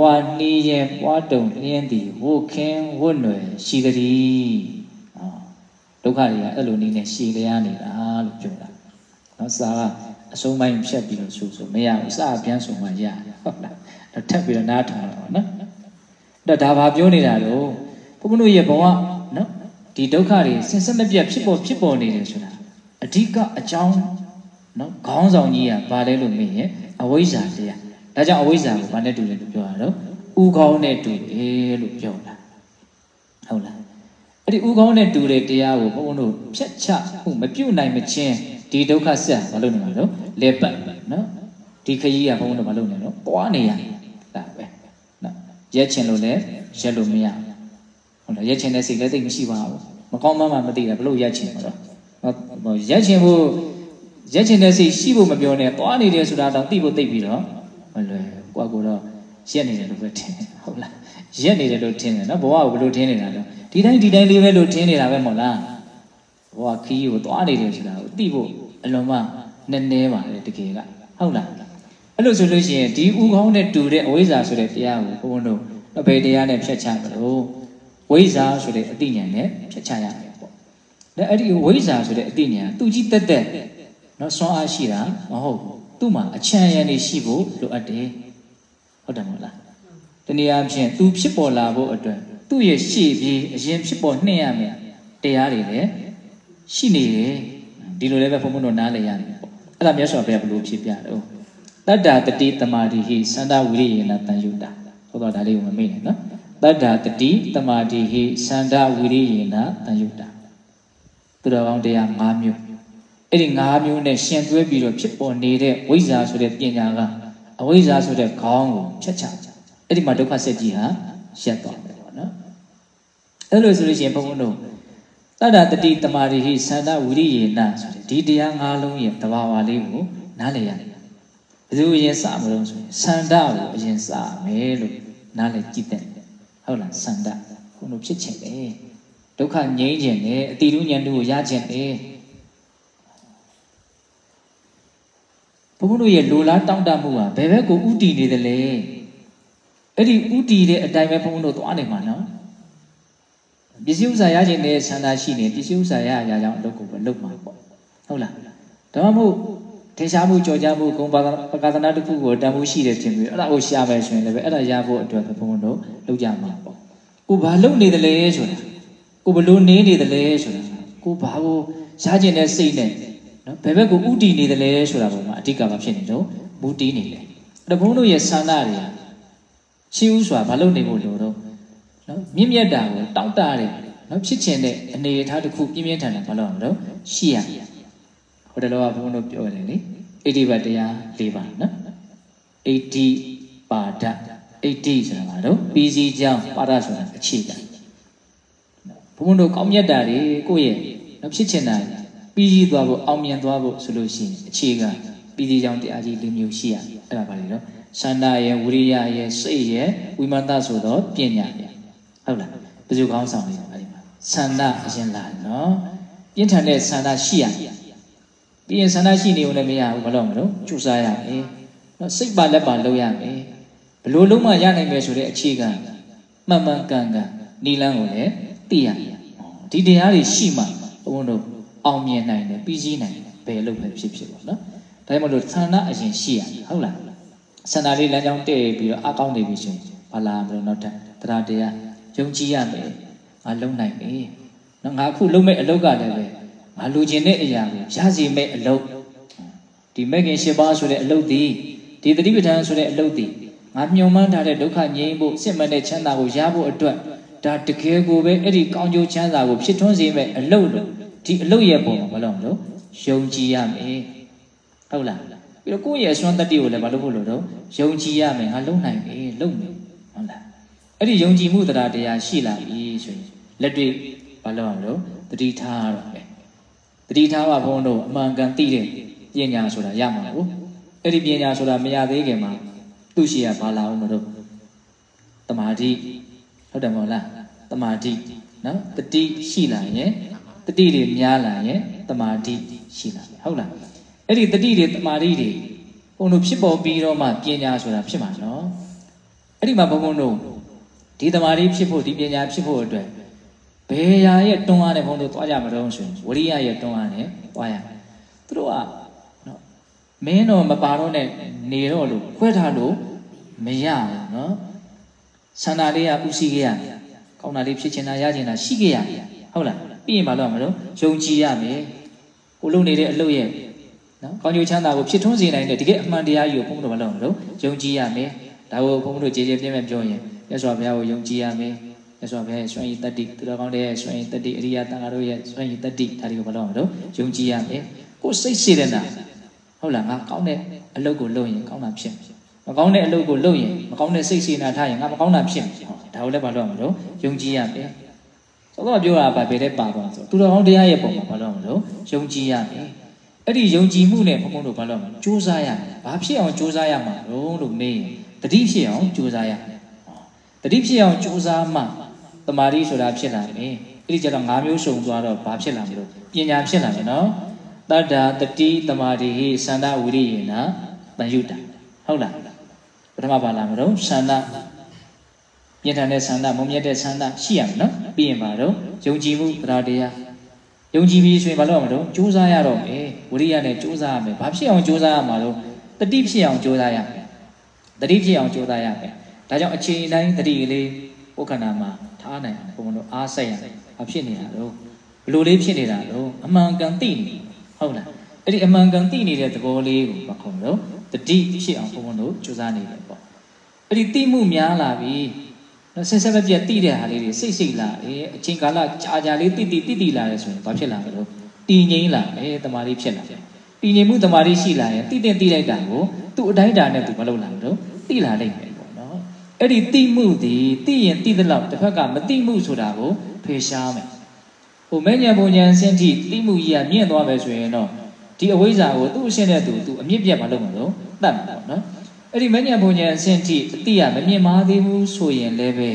ဝနှီးရင်ပွားတုံလျင်းသည်ဝုခင်ဝွနွယ်ရှိသည်ဒုက္ခတွေကအဲ့လိုနည်းနဲ့ရှည်လျားနေတာလို့ပြောတာနော်စာကအဆုံးပိုင်းဖြတ်ပြီးတော့ဆိုဆိုမရဘူးစာပြန်ဆိုမှရတယ်ဟုတ်လားတော့ထပ်ပြီးတော့နားထောင်တော့နော်အဲ့ဒါဘာပြောနေတာတော့ဘုန်းဘုန်းတို့ရဲ့ဘဝနော်ဒီဒုက္ခတွေဆင်ဆက်မပြတ်ဖြစ်ပေါ်ဖြစ်ပေါ်နေတယ်ဆိုတာအဓိကအကြောင်းနော်ခေါင်းဆောင်ကြီးကဘာလဲလို့မေးရင်အဝိဇ္ဇာတရား ဒါကြောင့်အဝိဇ္ဇာကိုဘာနဲ့တူလဲလို့ပြောရတော့ဥကောင်းနဲ့တူတယ်လို့ပြောတာဟုတ်လားအဲ့ဒီဥကောင်းနဲ့တူတဲ့တရားကိုဘုန်းဘုန်းတို့ဖြတ်ချမှုမပြုတ်နိုင်မချင်းဒီဒုက္ခဆက်ဘာလို့နေမှာတော့လေပတ်နော်ဒီခကြီးကဘုန်းဘုန်းတို့ဘာလို့နေတော့ပွားနေရတာပဲနော်ရက်ချင်လို့လည်းရက်လို့မရဟုတ်လားရက်ချင်တဲ့စိတ်လည်းသိမရှိပါဘူးမကောင်းမှမှမသိတာဘလို့ရက်ချင်မှာတော့ရက်ချင်ဖို့ရက်ချင်တဲ့စိတ်ရှိဖို့မပြောနဲ့ပွားနေတယ်ဆိုတာတော့သိဖို့သိပြီးတော့ မလွယ်ကိုကကိုတော့ရက်နေတယ်လို့ပဲထင်တယ်ဟုတ်လားရက်နေတယ်လို့ထင်တယ်နော်ဘဝကိုဘယ်လိုထင်နေတာလဲဒီတိုင်းဒီတိုင်းလေးပဲလို့ထင်နေတာပဲမဟုတ်လားဘဝခီးကိုသွားနေတယ်ဆိုတာကိုသိဖို့အလွန်မှနည်းနည်းပါလေတကယ်ကဟုတ်လားအဲ့လိုဆိုလို့ရှိရင်ဒီဥကောင်းနဲ့တူတဲ့အဝိဇ္ဇာဆိုတဲ့တရားကိုဘုန်းဘုန်းတို့အဘယ်တရားနဲ့ဖြတ်ချမလို့ဝိဇ္ဇာဆိုတဲ့အတိညာနဲ့ဖြတ်ချရတယ်ပေါ့ဒါအဲ့ဒီဝိဇ္ဇာဆိုတဲ့အတိညာသူကြီးတက်တက်နော်ဆွမ်းအားရှိတာမဟုတ်ဘူး သူ့မှာအချမ်းရံနေရှိဖို့လိုအပ်တယ်ဟုတ်တယ်မဟုတ်လားတနည်းအားဖြင့်သူဖြစ်ပေါ်လာဖို့အတွက်သူ့ရဲ့ရှေ့ပြေးအရင်ဖြစ်ပေါ်နှင့်ရမယ်တရားတွေလည်းရှိနေတယ်ဒီလိုလည်းပဲဘုံဘုံတို့နားလည်ရတယ်ပေါ့အဲ့ဒါမြတ်စွာဘုရားဘယ်လိုဖြစ်ပြတော့တတ္တာတတိတမာတိဟိသန္တာဝိရိယေနတန်ယုတာဟုတ်တော့ဒါလေးကိုမမေ့နဲ့နော်တတ္တာတတိတမာတိဟိသန္တာဝိရိယေနတန်ယုတာသူတော်ကောင်းတရား၅မျိုး အဲ့ဒီ၅မျိုးနဲ့ရှင်တွဲပြီးတော့ဖြစ်ပေါ်နေတဲ့ဝိဇ္ဇာဆိုတဲ့ပညာကအဝိဇ္ဇာဆိုတဲ့ခေါင်းကိုဖြတ်ချအဲ့ဒီမှာဒုက္ခဆက်ကြီးဟာရက်သွားတယ်ပေါ့နော်အဲ့လိုဆိုလို့ရှိရင်ဘုန်းဘုန်းတို့တတ္တတတိတမာရိဟိသန္တဝိရိယေနဆိုတဲ့ဒီတရား၅လုံးရဲ့တဘာဝလေးကိုနားလည်ရတယ်ဘယ်သူအရင်စမလို့ဆိုရင်သန္တကိုအရင်စမယ်လို့နားလည်ကြည့်တဲ့ဟုတ်လားသန္တဘုန်းတို့ဖြစ်ချင်တယ်ဒုက္ခငြိမ်းချင်တယ်အတိတုဉာဏ်တို့ကိုရချင်တယ် ဘုန်းဘုန်းတို့ရဲ့လိုလားတောင့်တမှုဟာဘယ်ဘက်ကိုဥတည်နေသလဲအဲ့ဒီဥတည်တဲ့အတိုင်းပဲဘုန်းဘုန်းတို့သွားနေမှာနော်ပစ္စည်းဥစ္စာရခြင်းနဲ့ဆန္ဒရှိနေပစ္စည်းဥစ္စာရအရာကြောင့်အလုပ်ကိုပဲလုပ်မှာပေါ့ဟုတ်လားဒါမှမဟုတ်ထင်ရှားမှုကြော်ကြားမှုဂုံပါပကာသနာတစ်ခုကိုတန်ဖိုးရှိတယ်ထင်ပြီးအဲ့ဒါကိုရှာမယ်ဆိုရင်လည်းပဲအဲ့ဒါရဖို့အတွက်ဘုံတို့လုပ်ကြမှာပေါ့ကိုဘာလုပ်နေတယ်လဲဆိုတာကိုဘလို့နေနေတယ်လဲဆိုတာကိုဘာကိုရခြင်းနဲ့စိတ်နဲ့ နော်ဘယ်ဘက်ကိုဥတည်နေတယ်လဲဆိုတာပုံမှာအဓိကဘာဖြစ်နေတော့မူတည်နေတယ်အဲ့ဒါဘုံတို့ရဲ့ဆန္ဒတွေကရှိဥစွာဘာလုပ်နေဖို့လို့တော့နော်မြင့်မြတ်တာကိုတောင့်တတယ်နော်ဖြစ်ခြင်းတဲ့အနေအထားတစ်ခုပြင်းပြင်းထန်ထန်ဘာလို့အောင်တော့ရှိရဟိုတလောကဘုန်းတို့ပြောတယ်လေဣတိပတ်တရား၄ပါးနော်ဣတိပါဒဣတိဆိုတာဘာတော့ပြီးစီကြောင်းပါဒဆိုတာအခြေခံဘုန်းတို့ကောင်းမြတ်တာတွေကိုယ့်ရဲ့နော်ဖြစ်ခြင်းတာ ပြီးစီသွားဖို့အောင်မြင်သွားဖို့ဆိုလို့ရှိရင်အခြေခံပြီးစီကြောင်းတရားကြီး၄မျိုးရှိရအဲ့ဒါပါလေနော်စန္ဒရဲ့ဝိရိယရဲ့စိတ်ရဲ့ဝိမန္တဆိုတော့ပညာရဲ့ဟုတ်လားဘယ်သူကောင်းဆောင်လဲအဲ့ဒီမှာဆန္ဒအရင်လာနော်ပြင်းထန်တဲ့ဆန္ဒရှိရပြီးရင်ဆန္ဒရှိနေုံလည်းမရဘူးဘာလို့မလို့ကျူစားရမယ်နော်စိတ်ပါလက်ပါလုပ်ရမယ်ဘလို့လုံးမရနိုင်မယ်ဆိုတဲ့အခြေခံမှန်မှန်ကန်ကန်နီလန်းကိုလည်းသိရဒီတရားတွေရှိမှဘုန်းတို့ အောင်မြင်နိုင်တယ်ပြီးစီးနိုင်တယ်ဘယ်လိုပဲဖြစ်ဖြစ်ပေါ့နော်ဒါကြောင့်မလို့ဆန္ဒအရင်ရှိရတယ်ဟုတ်လားဆန္ဒလေးလမ်းကြောင်းတည့်ပြီးတော့အကောင်းနေပြီဆိုရင်ဘာလာမလို့တော့တရားတရားယုံကြည်ရမယ်ငါလုံနိုင်ပြီနော်ငါအခုလုံမဲ့အလုပ်ကလည်းပဲငါလူကျင်တဲ့အရာကိုရစီမဲ့အလုပ်ဒီမဲ့ခင်၈ပါးဆိုတဲ့အလုပ်ဒီဒီတတိပဋ္ဌာန်ဆိုတဲ့အလုပ်ဒီငါမျှော်မှန်းထားတဲ့ဒုက္ခငြိမ်းဖို့စစ်မှန်တဲ့ချမ်းသာကိုရဖို့အတွက်ဒါတကယ်ကိုပဲအဲ့ဒီကောင်းကျိုးချမ်းသာကိုဖြစ်ထွန်းစေမဲ့အလုပ်လို့ ဒီအလုပ်ရဲ့ပုံမှာဘာလို့မလို့ယုံကြည်ရမယ်ဟုတ်လားပြီးတော့ကိုယ့်ရဲ့အစွမ်းတတ္တိကိုလည်းဘာလို့ဖို့လို့တော့ယုံကြည်ရမယ်ငါလုံနိုင်ပြီလုံမယ်ဟုတ်လားအဲ့ဒီယုံကြည်မှုတရားတရားရှိလာပြီဆိုရင်လက်တွေ့ဘာလို့အောင်လို့တတိထားရတော့ပဲတတိထားပါဘုန်းတို့အမှန်ကန်သိတဲ့ပညာဆိုတာရမှာကိုအဲ့ဒီပညာဆိုတာမရသေးခင်မှာသူ့ရှိရဘာလာအောင်မလို့တမာတိဟုတ်တယ်မဟုတ်လားတမာတိနော်တတိရှိလာရင် တတိတွေများလာရင်တမာတိရှိလာတယ်ဟုတ်လားအဲ့ဒီတတိတွေတမာတိတွေဘုန်းတို့ဖြစ်ပေါ်ပြီးတော့မှပညာဆိုတာဖြစ်မှာနော်အဲ့ဒီမှာဘုန်းဘုန်းတို့ဒီတမာတိဖြစ်ဖို့ဒီပညာဖြစ်ဖို့အတွက်ဘယ်ရာရဲ့တွန်းအားနဲ့ဘုန်းတို့သွားကြမတော့ဆိုရင်ဝရိယရဲ့တွန်းအားနဲ့သွားရမယ်သူတို့ကနော်မင်းတော့မပါတော့နဲ့နေတော့လို့ခွဲထားလို့မရဘူးနော်ဆန္ဒလေးကဥရှိခဲ့ရကောင်းတာလေးဖြစ်ချင်တာရချင်တာရှိခဲ့ရဟုတ်လား ပြီးရင်မလို့မလို့ယုံကြည်ရမယ်ကိုလုံနေတဲ့အလုပ်ရဲ့နော်ကောင်းကျိုးချမ်းသာကိုဖြစ်ထွန်းစေနိုင်တဲ့တကယ်အမှန်တရားကြီးကိုဘုန်းတော်မလို့မလို့ယုံကြည်ရမယ်ဒါကိုဘုန်းတော်ကြည်ကြည်ပြည့်ပြည့်ပြောရင်မြတ်စွာဘုရားကိုယုံကြည်ရမယ်မြတ်စွာဘုရားရဲ့စွန့်ရည်တတ္တိသူတော်ကောင်းတဲ့စွန့်ရည်တတ္တိအရိယတန်ဃာတို့ရဲ့စွန့်ရည်တတ္တိဒါတွေကိုမလို့မလို့ယုံကြည်ရမယ်ကိုစိတ်စေတဲ့နာဟုတ်လားငါကောင်းတဲ့အလုပ်ကိုလုပ်ရင်ကောင်းတာဖြစ်မကောင်းတဲ့အလုပ်ကိုလုပ်ရင်မကောင်းတဲ့စိတ်စေနာထားရင်ငါမကောင်းတာဖြစ်ဒါကိုလည်းမလို့မလို့ယုံကြည်ရမယ် သောတော့ပြောတာဗာဘယ်တဲ့ပါသွားဆိုသူတော်ကောင်းတရားရဲ့ပုံမှာဘာလို့မလို့ယုံကြည်ရမယ်အဲ့ဒီယုံကြည်မှုနဲ့ဘုန်းဘုန်းတို့ဘာလို့မလို့စူးစမ်းရမယ်ဘာဖြစ်အောင်စူးစမ်းရမှာလို့လို့မေးရင်တတိဖြစ်အောင်စူးစမ်းရမယ်တတိဖြစ်အောင်စူးစမ်းမှတမာရီဆိုတာဖြစ်လာမယ်အဲ့ဒီကျတော့၅မျိုးစုံသွားတော့ဘာဖြစ်လာမလို့ပညာဖြစ်လာမယ်နော်တတ္တာတတိတမာရီဟိသန္တာဝိရိယေနတန်ယုတ္တဟုတ်လားပထမပါလာမလို့သန္တာ ပြင်းထန်တဲ့ဆန္ဒမုံမြတ်တဲ့ဆန္ဒရှိရမယ်နော်ပြီးရင်ပါတော့ယုံကြည်မှုတရားတရားယုံကြည်ပြီးဆိုရင်ဘာလို့မလို့ကြိုးစားရတော့မယ်ဝိရိယနဲ့ကြိုးစားရမယ်ဘာဖြစ်အောင်ကြိုးစားရမှာလို့တတိဖြစ်အောင်ကြိုးစားရမယ်တတိဖြစ်အောင်ကြိုးစားရမယ်ဒါကြောင့်အချိန်တိုင်းတတိကလေးဥက္ခဏမှာထားနိုင်ဘုံဘုံတို့အားဆက်ရဘာဖြစ်နေတာလို့ဘလို့လေးဖြစ်နေတာလို့အမှန်ကန်သိနေဟုတ်လားအဲ့ဒီအမှန်ကန်သိနေတဲ့သဘောလေးကိုမခုံတော့တတိဖြစ်အောင်ဘုံဘုံတို့ကြိုးစားနေတယ်ပေါ့အဲ့ဒီသိမှုများလာပြီ နော်ဆက်ဆက်မပြတ်တိတဲ့ဟာလေးတွေစိတ်စိတ်လာတယ်အချိန်ကာလကြာကြာလေးတိတိတိတိလာတယ်ဆိုရင်ဘာဖြစ်လာမလို့တည်ငြိမ်လာတယ်တမာရီဖြစ်လာတယ်တည်ငြိမ်မှုတမာရီရှိလာရင်တိတဲ့တိလိုက်တာကိုသူ့အတိုင်းတာနဲ့သူမလုပ်လာဘူးတိလာလိမ့်မယ်ပေါ့နော်အဲ့ဒီတိမှုဒီတိရင်တိသလောက်တစ်ဖက်ကမတိမှုဆိုတာကိုဖေရှားမယ်ဟိုမဲ့ညာပုံညာအဆင့်ထိတိမှုကြီးကမြင့်သွားမယ်ဆိုရင်တော့ဒီအဝိဇ္ဇာကိုသူ့အရှင်းတဲ့သူသူအမြင့်ပြတ်မလုပ်မှာလို့တတ်မှာပေါ့နော် အဲ့ဒီမဉ္ဇဉ်ဘုံဉ္ဇဉ်အဆင့်ထိအတိရမမြင်မာသေးဘူးဆိုရင်လည်းပဲ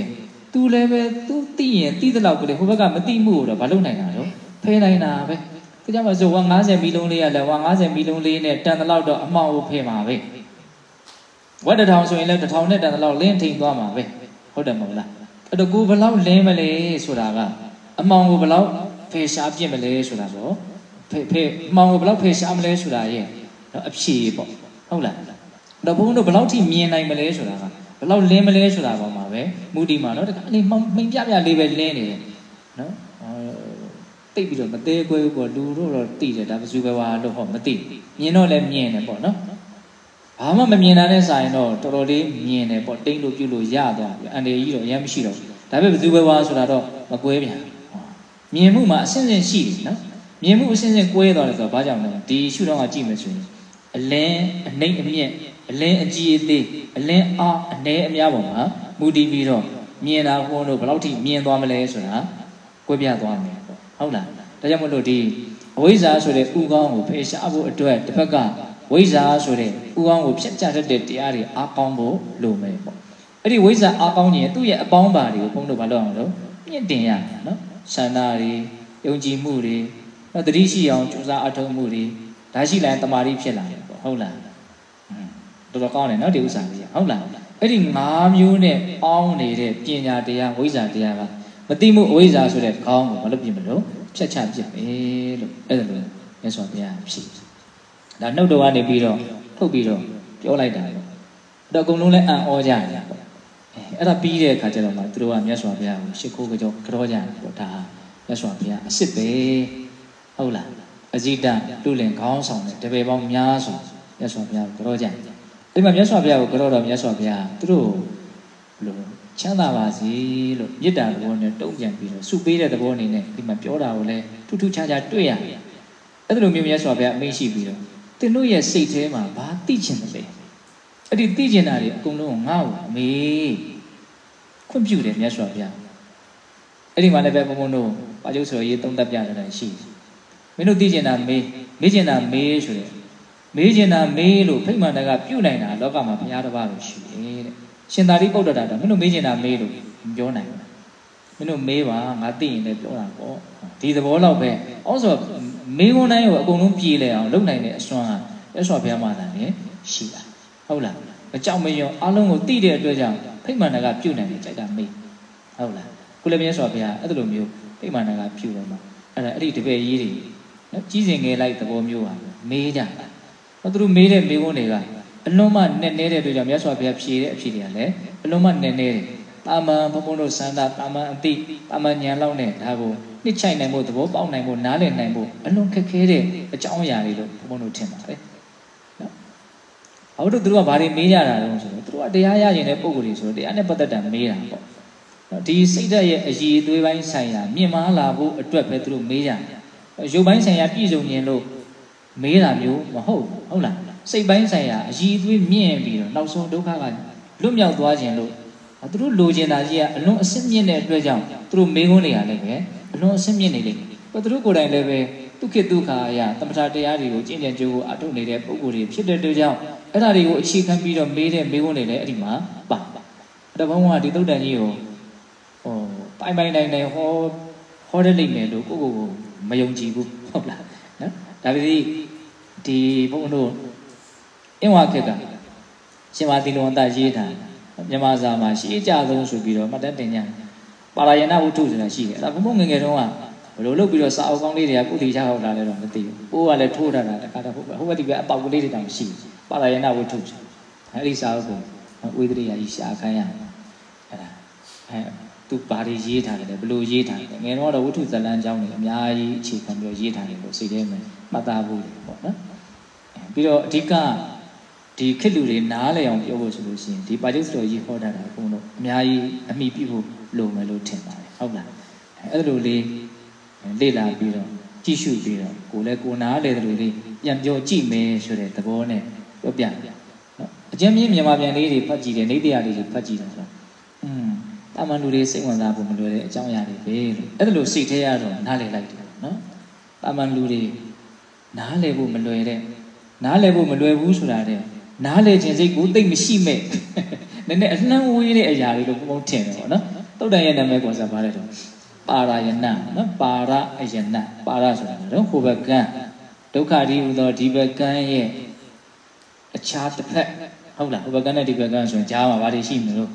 သူလည်းပဲသူသိရင်သိတဲ့လောက်ကလေးဟိုဘက်ကမသိမှုတော့မလုပ်နိုင်တာတော့ဖဲနိုင်တာပဲဒါကြောင့်မဆိုဝါ90မီလုံးလေးရလဲဝါ90မီလုံးလေးနဲ့တန်တဲ့လောက်တော့အမှောက်ကိုဖဲမှာပဲဝက်တထောင်ဆိုရင်လည်းတထောင်နဲ့တန်တဲ့လောက်လင်းထိန်သွားမှာပဲဟုတ်တယ်မဟုတ်လားအဲ့တော့ကိုဘလောက်လင်းမလဲဆိုတာကအမောင်ကိုဘယ်လောက်ဖယ်ရှားပြစ်မလဲဆိုတာပေါ့ဖယ်ဖယ်အမောင်ကိုဘယ်လောက်ဖယ်ရှားမလဲဆိုတာရဲ့နော်အဖြေပေါ့ဟုတ်လား တော့ဘုန်းတို့ဘယ်လောက်ထိမြင်နိုင်မလဲဆိုတာကဘယ်လောက်လင်းမလဲဆိုတာပေါ်မှာပဲမူတည်မှာနော်တခါအနေမှမိန်ပြပြလေးပဲလင်းနေတယ်နော်တိတ်ပြီးတော့မသေးခွဲဘူးပေါ့လူတို့တော့သိတယ်ဒါဘယ်သူပဲဝါလို့ဟောမသိမြင်တော့လည်းမြင်တယ်ပေါ့နော်ဘာမှမမြင်တာနဲ့စာရင်တော့တော်တော်လေးမြင်တယ်ပေါ့တိတ်လို့ပြုလို့ရသွားပြီအန်ဒီကြီးတော့အရင်မရှိတော့ဘူးဒါပေမဲ့ဘယ်သူပဲဝါဆိုတာတော့မကွဲပြန်မြင်မှုမှာအဆင့်ဆင့်ရှိတယ်နော်မြင်မှုအဆင့်ဆင့်ကွဲသွားတယ်ဆိုတော့ဘာကြောင့်လဲဒီရှုထောင့်ကကြည့်မယ်ဆိုရင် အလင်းအနှိမ့်အမြင့်အလင်းအကြီးအသေးအလင်းအားအနှဲအများပေါ်မှာမူတည်ပြီးတော့မြင်တာဘုန်းတို့ဘယ်လောက်ထိမြင်သွားမလဲဆိုတာကွဲပြားသွားမယ်ပေါ့ဟုတ်လားဒါကြောင့်မလို့ဒီအဝိဇ္ဇာဆိုတဲ့ဥကောင်းကိုဖယ်ရှားဖို့အတွက်တစ်ဖက်ကဝိဇ္ဇာဆိုတဲ့ဥကောင်းကိုဖျက်ချတတ်တဲ့တရားတွေအားကောင်းဖို့လိုမယ်ပေါ့အဲ့ဒီဝိဇ္ဇာအားကောင်းရင်သူ့ရဲ့အပေါင်းပါတွေကိုဘုန်းတို့ဘာလုပ်အောင်လို့မြင့်တင်ရမယ်နော်ဆန္ဒတွေယုံကြည်မှုတွေနော်တတိရှိအောင်ကြိုးစားအထောက်မှုတွေဒါရှိလိုက်တမာတိဖြစ်လာတယ်ပေါ့ ဟုတ်လားတော်တော်ကောင်းတယ်နော်ဒီဥစ္စာကြီးဟုတ်လားအဲ့ဒီ၅မျိုးနဲ့ပေါင်းနေတဲ့ပညာတရားဝိဇ္ဇာတရားကမသိမှုအဝိဇ္ဇာဆိုတဲ့ခေါင်းကိုမလုပ်ပြမလို့ဖြတ်ချပြမယ်လို့အဲ့ဒါလို့မြတ်စွာဘုရားဖြေဒါနှုတ်တော်ကနေပြီးတော့ထုတ်ပြီးတော့ပြောလိုက်တာပေါ့တော့အကုန်လုံးလည်းအံ့ဩကြတယ်ပေါ့အဲ့ဒါပြီးတဲ့အခါကျတော့မှသူတို့ကမြတ်စွာဘုရားကိုရှ िख ိုးကြောကြောကြတယ်ပေါ့ဒါမြတ်စွာဘုရားအစ်စ်ပဲဟုတ်လားအဇိတလူလင်ခေါင်းဆောင်တဲ့တပည့်ပေါင်းများစွာ မြတ်စွာဘုရားကိုကြောကြတယ်ဒီမှာမြတ်စွာဘုရားကိုကြောတော့မြတ်စွာဘုရားသူတို့ဘယ်လိုချမ်းသာပါစေလို့မေတ္တာသဘောနဲ့တုံ့ပြန်ပြီးတော့စုပေးတဲ့သဘောအနေနဲ့ဒီမှာပြောတာကိုလည်းထူးထူးခြားခြားတွေ့ရတယ်အဲ့ဒါလိုမျိုးမြတ်စွာဘုရားအမိန့်ရှိပြီးတော့သင်တို့ရဲ့စိတ်ထဲမှာဘာသိချင်တယ်လဲအဲ့ဒီသိချင်တာတွေအကုန်လုံးငါ့ကိုအမေခွင့်ပြုတယ်မြတ်စွာဘုရားအဲ့ဒီမှာလည်းပဲဘုံဘုံတို့ပါကျုပ်ဆိုရေးသုံးသပ်ပြတယ်ရှိမင်းတို့သိချင်တာမေးမေးချင်တာမေးဆိုတယ် မေးချင်တာမေးလို့ဖိမှန်တကပြုတ်နိုင်တာလောကမှာဘုရားတစ်ပါးလို့ရှိတယ်တဲ့ရှင်သာရိပုတ္တရာတော့မင်းတို့မေးချင်တာမေးလို့မပြောနိုင်ဘူးမင်းတို့မေးပါငါသိရင်လည်းပြောတာပေါ့ဒီသဘောတော့ပဲအောဆိုမေးခွန်းတိုင်းကိုအကုန်လုံးပြေးလဲအောင်လုပ်နိုင်တဲ့အစွမ်းကရသော်ဘုရားမှာလည်းရှိတာဟုတ်လားမကြောက်မရွံအလုံးကိုသိတဲ့အတွက်ကြောင့်ဖိမှန်တကပြုတ်နိုင်တယ်ကြိုက်တာမေးဟုတ်လားကုလမြတ်စွာဘုရားအဲ့လိုမျိုးဖိမှန်တကပြုတ်တော့မှအဲ့ဒါအဲ့ဒီတပည့်ကြီးတွေနော်ကြီးစင်ငယ်လိုက်သဘောမျိုးပါမေးကြတာဟော သူတို့မေးတဲ့မေးခွန်းတွေကအလုံးမနဲ့နေတဲ့အတွက်ကြောင့်မြတ်စွာဘုရားဖြေတဲ့အဖြေတွေကလည်းအလုံးမနဲ့နေတယ်တာမန်ဘုံဘုံတို့စန္ဒတာမန်အတိတာမန်ညာလောက်နဲ့ဒါကိုနှစ်ချိုင်နိုင်ဖို့သဘောပေါက်နိုင်ဖို့နားလည်နိုင်ဖို့အလုံးခက်ခဲတဲ့အကြောင်းအရာတွေလို့ဘုံဘုံတို့ထင်ပါတယ်နော်။ဘာလို့သူတို့ကဘာတွေမေးကြတာလဲဆိုတော့သူတို့ကတရားရရင်တဲ့ပုံကိုယ်တွေဆိုတော့တရားနဲ့ပတ်သက်တာမေးတာပေါ့။နော်ဒီစိတ်ဓာတ်ရဲ့အည်အသွေးပိုင်းဆိုင်ရာမြင့်မားလာဖို့အတွက်ပဲသူတို့မေးကြတယ်။ရုပ်ပိုင်းဆိုင်ရာပြည့်စုံခြင်းလို့ မေးတာမျိုးမဟုတ်ဘူးဟုတ်လား။စိတ်ပိုင်းဆိုင်ရာအည်အသွေးမြင့်ပြီးတော့နောက်ဆုံးဒုက္ခကလွတ်မြောက်သွားခြင်းလို့သူတို့လိုချင်တာကြီးကအလွန်အစင်းမြင့်တဲ့အတွက်ကြောင့်သူတို့မေးခွန်းတွေရလည်းပဲအလွန်အစင်းမြင့်နေလိမ့်မယ်။သူတို့ကိုယ်တိုင်လည်းပဲဒုက္ခဒုက္ခအရာတမထာတရားတွေကိုကျင့်ကြံကြိုးကိုအထုတ်နေတဲ့ပုဂ္ဂိုလ်တွေဖြစ်တဲ့အတွက်ကြောင့်အဲ့ဒါတွေကိုအခြေခံပြီးတော့မေးတဲ့မေးခွန်းတွေလည်းအဲ့ဒီမှာပါပါ။အဲ့တော့ဘုန်းကဒီသုတ်တန်ကြီးကိုဟိုပိုင်ပိုင်နိုင်နိုင်ဟောဟောရလိမ့်မယ်လို့ကိုယ့်ကိုယ်ကိုမယုံကြည်ဘူးဟုတ်လားနော်။ ဒါပေမဲ့ဒီဘုန်းတို့အင်းဝါခက်ကရှင်မာတိလုံအတရေးထားမြန်မာစာမှာရှေးကြဆုံးဆိုပြီးတော့မှတ်တမ်းတင်ကြပါရာယနာဝတ္ထုဆိုတာရှိတယ်အဲ့ဒါဘုံဘုံငယ်ငယ်တုန်းကဘယ်လိုလုပ်ပြီးတော့စာအုပ်ကောင်းလေးတွေကကုသီချဟောက်လာလဲတော့မသိဘူး။ပိုးကလည်းထိုးထားတာတခါတော့ဟုတ်ပဲဟိုဘက်ဒီဘက်အပေါက်ကလေးတွေတောင်ရှိပါရာယနာဝတ္ထုအဲ့ဒီစာအုပ်ကိုဝိသရိယကြီးရှာခိုင်းရအဲ့ဒါအဲ သူဘာတွေရေးထားတယ်လဲဘယ်လိုရေးထားတယ်ငယ်တော့ဝတ္ထုဇလန်းကြောင်းတွေအများကြီးအခြေခံပြီးရေးထားတယ်လို့စိတ်ထဲမှာမှတ်သားဖို့ပေါ့နော်ပြီးတော့အဓိကဒီခစ်လူတွေနားလည်အောင်ပြောဖို့ဆိုလို့ရှိရင်ဒီပါဠိစတော်ကြီးဟောထားတာဘုံတို့အများကြီးအမိပြုဖို့လိုမယ်လို့ထင်ပါတယ်ဟုတ်လားအဲ့လိုလေးလေ့လာပြီးတော့ကြည့်ရှုပြီးတော့ကိုလည်းကိုနားလေတယ်လို့လေးပြန်ပြောကြည့်မယ်ဆိုတဲ့သဘောနဲ့ပြောပြနော်အကျဉ်းမြင့်မြန်မာပြန်လေးတွေဖတ်ကြည့်တယ်နေတရားလေးတွေဖတ်ကြည့်တယ်ဆိုတော့อืม တာမန်လူတွေစိတ်ဝင်စားဖို့မလွယ်တဲ့အကြောင်းအရာတွေပဲလို့အဲ့ဒါလို့စိတ်ထဲရတော့နားလေလိုက်တယ်နော်တာမန်လူတွေနားလေဖို့မလွယ်တဲ့နားလေဖို့မလွယ်ဘူးဆိုတာတဲ့နားလေခြင်းစိတ်ကိုသိမ့်မရှိမဲ့နည်းနည်းအနှံဝေးတဲ့အရာတွေလို့ဘုံဘုံထင်တယ်ပေါ့နော်တုတ်တန်ရဲ့နာမည်ကိုစားပါတယ်တော့ပါရာယနနော်ပါရအယနပါရဆိုတာတော့ဟိုဘက်ကံဒုက္ခဒီဟူသောဒီဘက်ကံရဲ့အခြားတစ်ဖက်ဟုတ်လားဟိုဘက်ကံနဲ့ဒီဘက်ကံဆိုရင်ကြားမှာဘာတွေရှိမလို့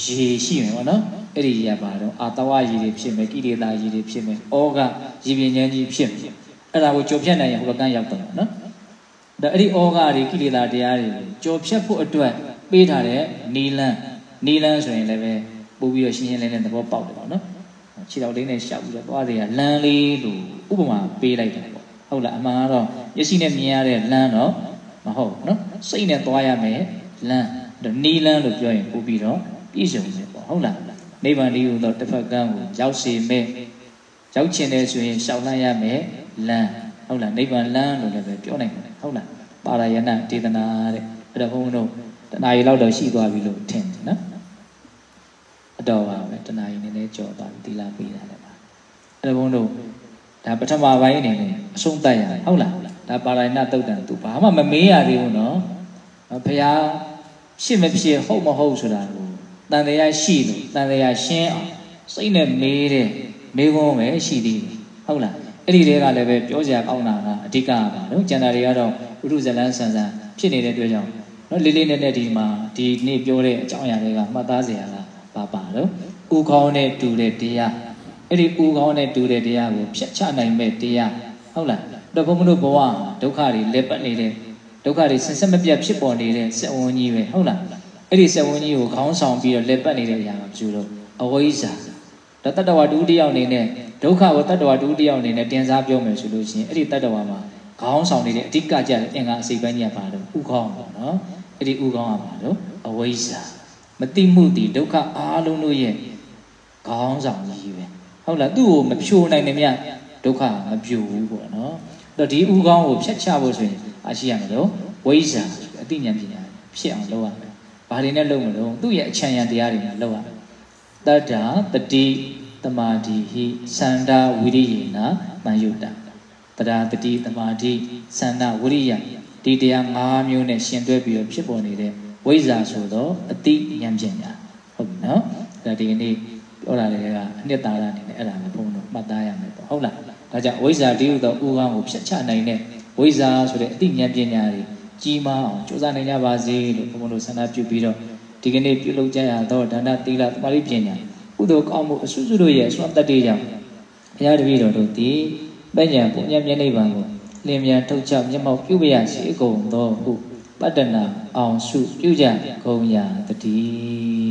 ရေရှိမယ်ပေါ့နော်အဲ့ဒီရပါတော့အာတဝရည်တွေဖြစ်မယ်ကိလေသာရည်တွေဖြစ်မယ်ဩကရည်ပြင်းဉာဏ်ကြီးဖြစ်မယ်အဲ့ဒါကိုကြော်ဖြတ်နိုင်ရင်ဟိုဘက်ကရောက်တော့နော်ဒါအဲ့ဒီဩဃတွေကိလေသာတရားတွေကိုကြော်ဖြတ်ဖို့အတွက်ပေးထားတဲ့နီလန်းနီလန်းဆိုရင်လည်းပဲပို့ပြီးတော့ရှင်းရှင်းလင်းလင်းသဘောပေါက်တယ်ပေါ့နော်ခြေတော်လေးနဲ့ရှောက်ပြီးတော့သွားတွေကလမ်းလေးလို့ဥပမာပေးလိုက်တယ်ပေါ့ဟုတ်လားအမှန်ကတော့မျက်စိနဲ့မြင်ရတဲ့လမ်းတော့မဟုတ်နော်စိတ်နဲ့သွားရမယ်လမ်းနီလန်းလို့ပြောရင်ပို့ပြီးတော့ ပြည့်စုံတယ်ပေါ့ဟုတ်လားနိဗ္ဗာန်တည်းဟူသောတစ်ဖက်ကန်းကိုရောက်စေမဲ့ရောက်ချင်တယ်ဆိုရင်ရှောက်လန်းရမယ်လမ်းဟုတ်လားနိဗ္ဗာန်လမ်းလို့လည်းပဲပြောနိုင်တယ်ဟုတ်လားပါရယနာဒေသနာတဲ့အဲ့တော့ဘုန်းဘုန်းတို့တဏှာကြီးလောက်တော့ရှိသွားပြီလို့ထင်တယ်နော်အတော်ပါပဲတဏှာကြီးနည်းနည်းကြော်သွားပြီသီလပေးတာလည်းပါအဲ့တော့ဘုန်းတို့ဒါပထမပိုင်းအနေနဲ့အဆုံးသတ်ရဟုတ်လားဒါပါရယနာတုတ်တန်သူဘာမှမမေးရသေးဘူးနော်ဘုရားရှစ်မဖြစ်ဟုတ်မဟုတ်ဆိုတာကို တန်တရားရှိလို့တန်တရားရှင်းအောင်စိတ်နဲ့မေးတဲ့မေးခွန်းပဲရှိသေးတယ်ဟုတ်လားအဲ့ဒီတွေကလည်းပဲပြောစရာကောင်းတာကအဓိကပါနော်ကျန်တာတွေကတော့ဥဒုဇလန်းဆန်ဆန်ဖြစ်နေတဲ့အတွက်ကြောင့်နော်လေးလေးနက်နက်ဒီမှာဒီနေ့ပြောတဲ့အကြောင်းအရာတွေကမှတ်သားစရာကပါပါတော့ဥကောင်းနဲ့တူတဲ့တရားအဲ့ဒီဥကောင်းနဲ့တူတဲ့တရားကိုဖြတ်ချနိုင်မဲ့တရားဟုတ်လားတော့ဘုံမတို့ဘဝဒုက္ခတွေလက်ပတ်နေတဲ့ဒုက္ခတွေဆင်ဆက်မပြတ်ဖြစ်ပေါ်နေတဲ့စက်ဝန်းကြီးပဲဟုတ်လား အဲ့ဒီစက်ဝန်းကြီးကိုခေါင်းဆောင်ပြီးတော့လက်ပတ်နေတဲ့အရာကကျူတော့အဝိဇ္ဇာဒါတတ္တဝတူတယောက်အနေနဲ့ဒုက္ခကိုတတ္တဝတူတယောက်အနေနဲ့တင်စားပြောမယ်ဆိုလို့ရှိရင်အဲ့ဒီတတ္တဝမှာခေါင်းဆောင်နေတဲ့အဓိကကြတဲ့အင်္ဂါအစိပ်ပိုင်းကြီးကပါတော့ဥခေါင်းပေါ့နော်အဲ့ဒီဥခေါင်းကပါတော့အဝိဇ္ဇာမတိမှုတည်ဒုက္ခအားလုံးတို့ရဲ့ခေါင်းဆောင်ကြီးပဲဟုတ်လားသူ့ကိုမဖြိုနိုင်နေမြဒုက္ခမပြိုဘူးပေါ့နော်တော့ဒီဥခေါင်းကိုဖြတ်ချဖို့ဆိုရင်အရှိရမလို့ဝိဇ္ဇာအတိညာပညာဖြစ်အောင်လုပ်ရမယ် ဘာတွေနဲ့လုပ်မလို့သူ့ရဲ့အချမ်းရံတရားတွေနဲ့လုပ်ရမယ်တတ္တာတတိတမာတိဟိသန္တာဝိရိယေနမယုတတရာတတိတမာတိသန္တာဝိရိယဒီတရား၅မျိုးနဲ့ရှင်တွဲပြီးတော့ဖြစ်ပေါ်နေတဲ့ဝိဇ္ဇာဆိုတော့အတိဉာဏ်ပညာဟုတ်ပြီနော်ဒါဒီကနေ့ပြောတာတွေကအနှစ်သာရအနေနဲ့အဲ့ဒါကိုဘုန်းတော်မှတ်သားရမယ်ပေါ့ဟုတ်လားဒါကြောင့်ဝိဇ္ဇာတိဟုသောဥကောင်းကိုဖြတ်ချနိုင်တဲ့ဝိဇ္ဇာဆိုတဲ့အတိဉာဏ်ပညာတွေ ကြီးမားအောင်ကြိုးစားနိုင်ကြပါစေလို့ဘုန်းတော်ဆန္ဒပြုပြီးတော့ဒီကနေ့ပြုလုပ်ကြရသောဒါနသီလသမာဓိပညာကုသိုလ်ကောင်းမှုအစွစုတို့ရဲ့အစွမ်းတတ္တိကြောင့်ဘုရားတပည့်တော်တို့သည်ပညာပုညံမျက်နှိပ်ပံကိုလင်းမြန်ထုတ်ချမျက်မှောက်ပြုပရရှိအကုန်သောဟုပတ္တနာအောင်စုပြုကြကုန်ရာတည်း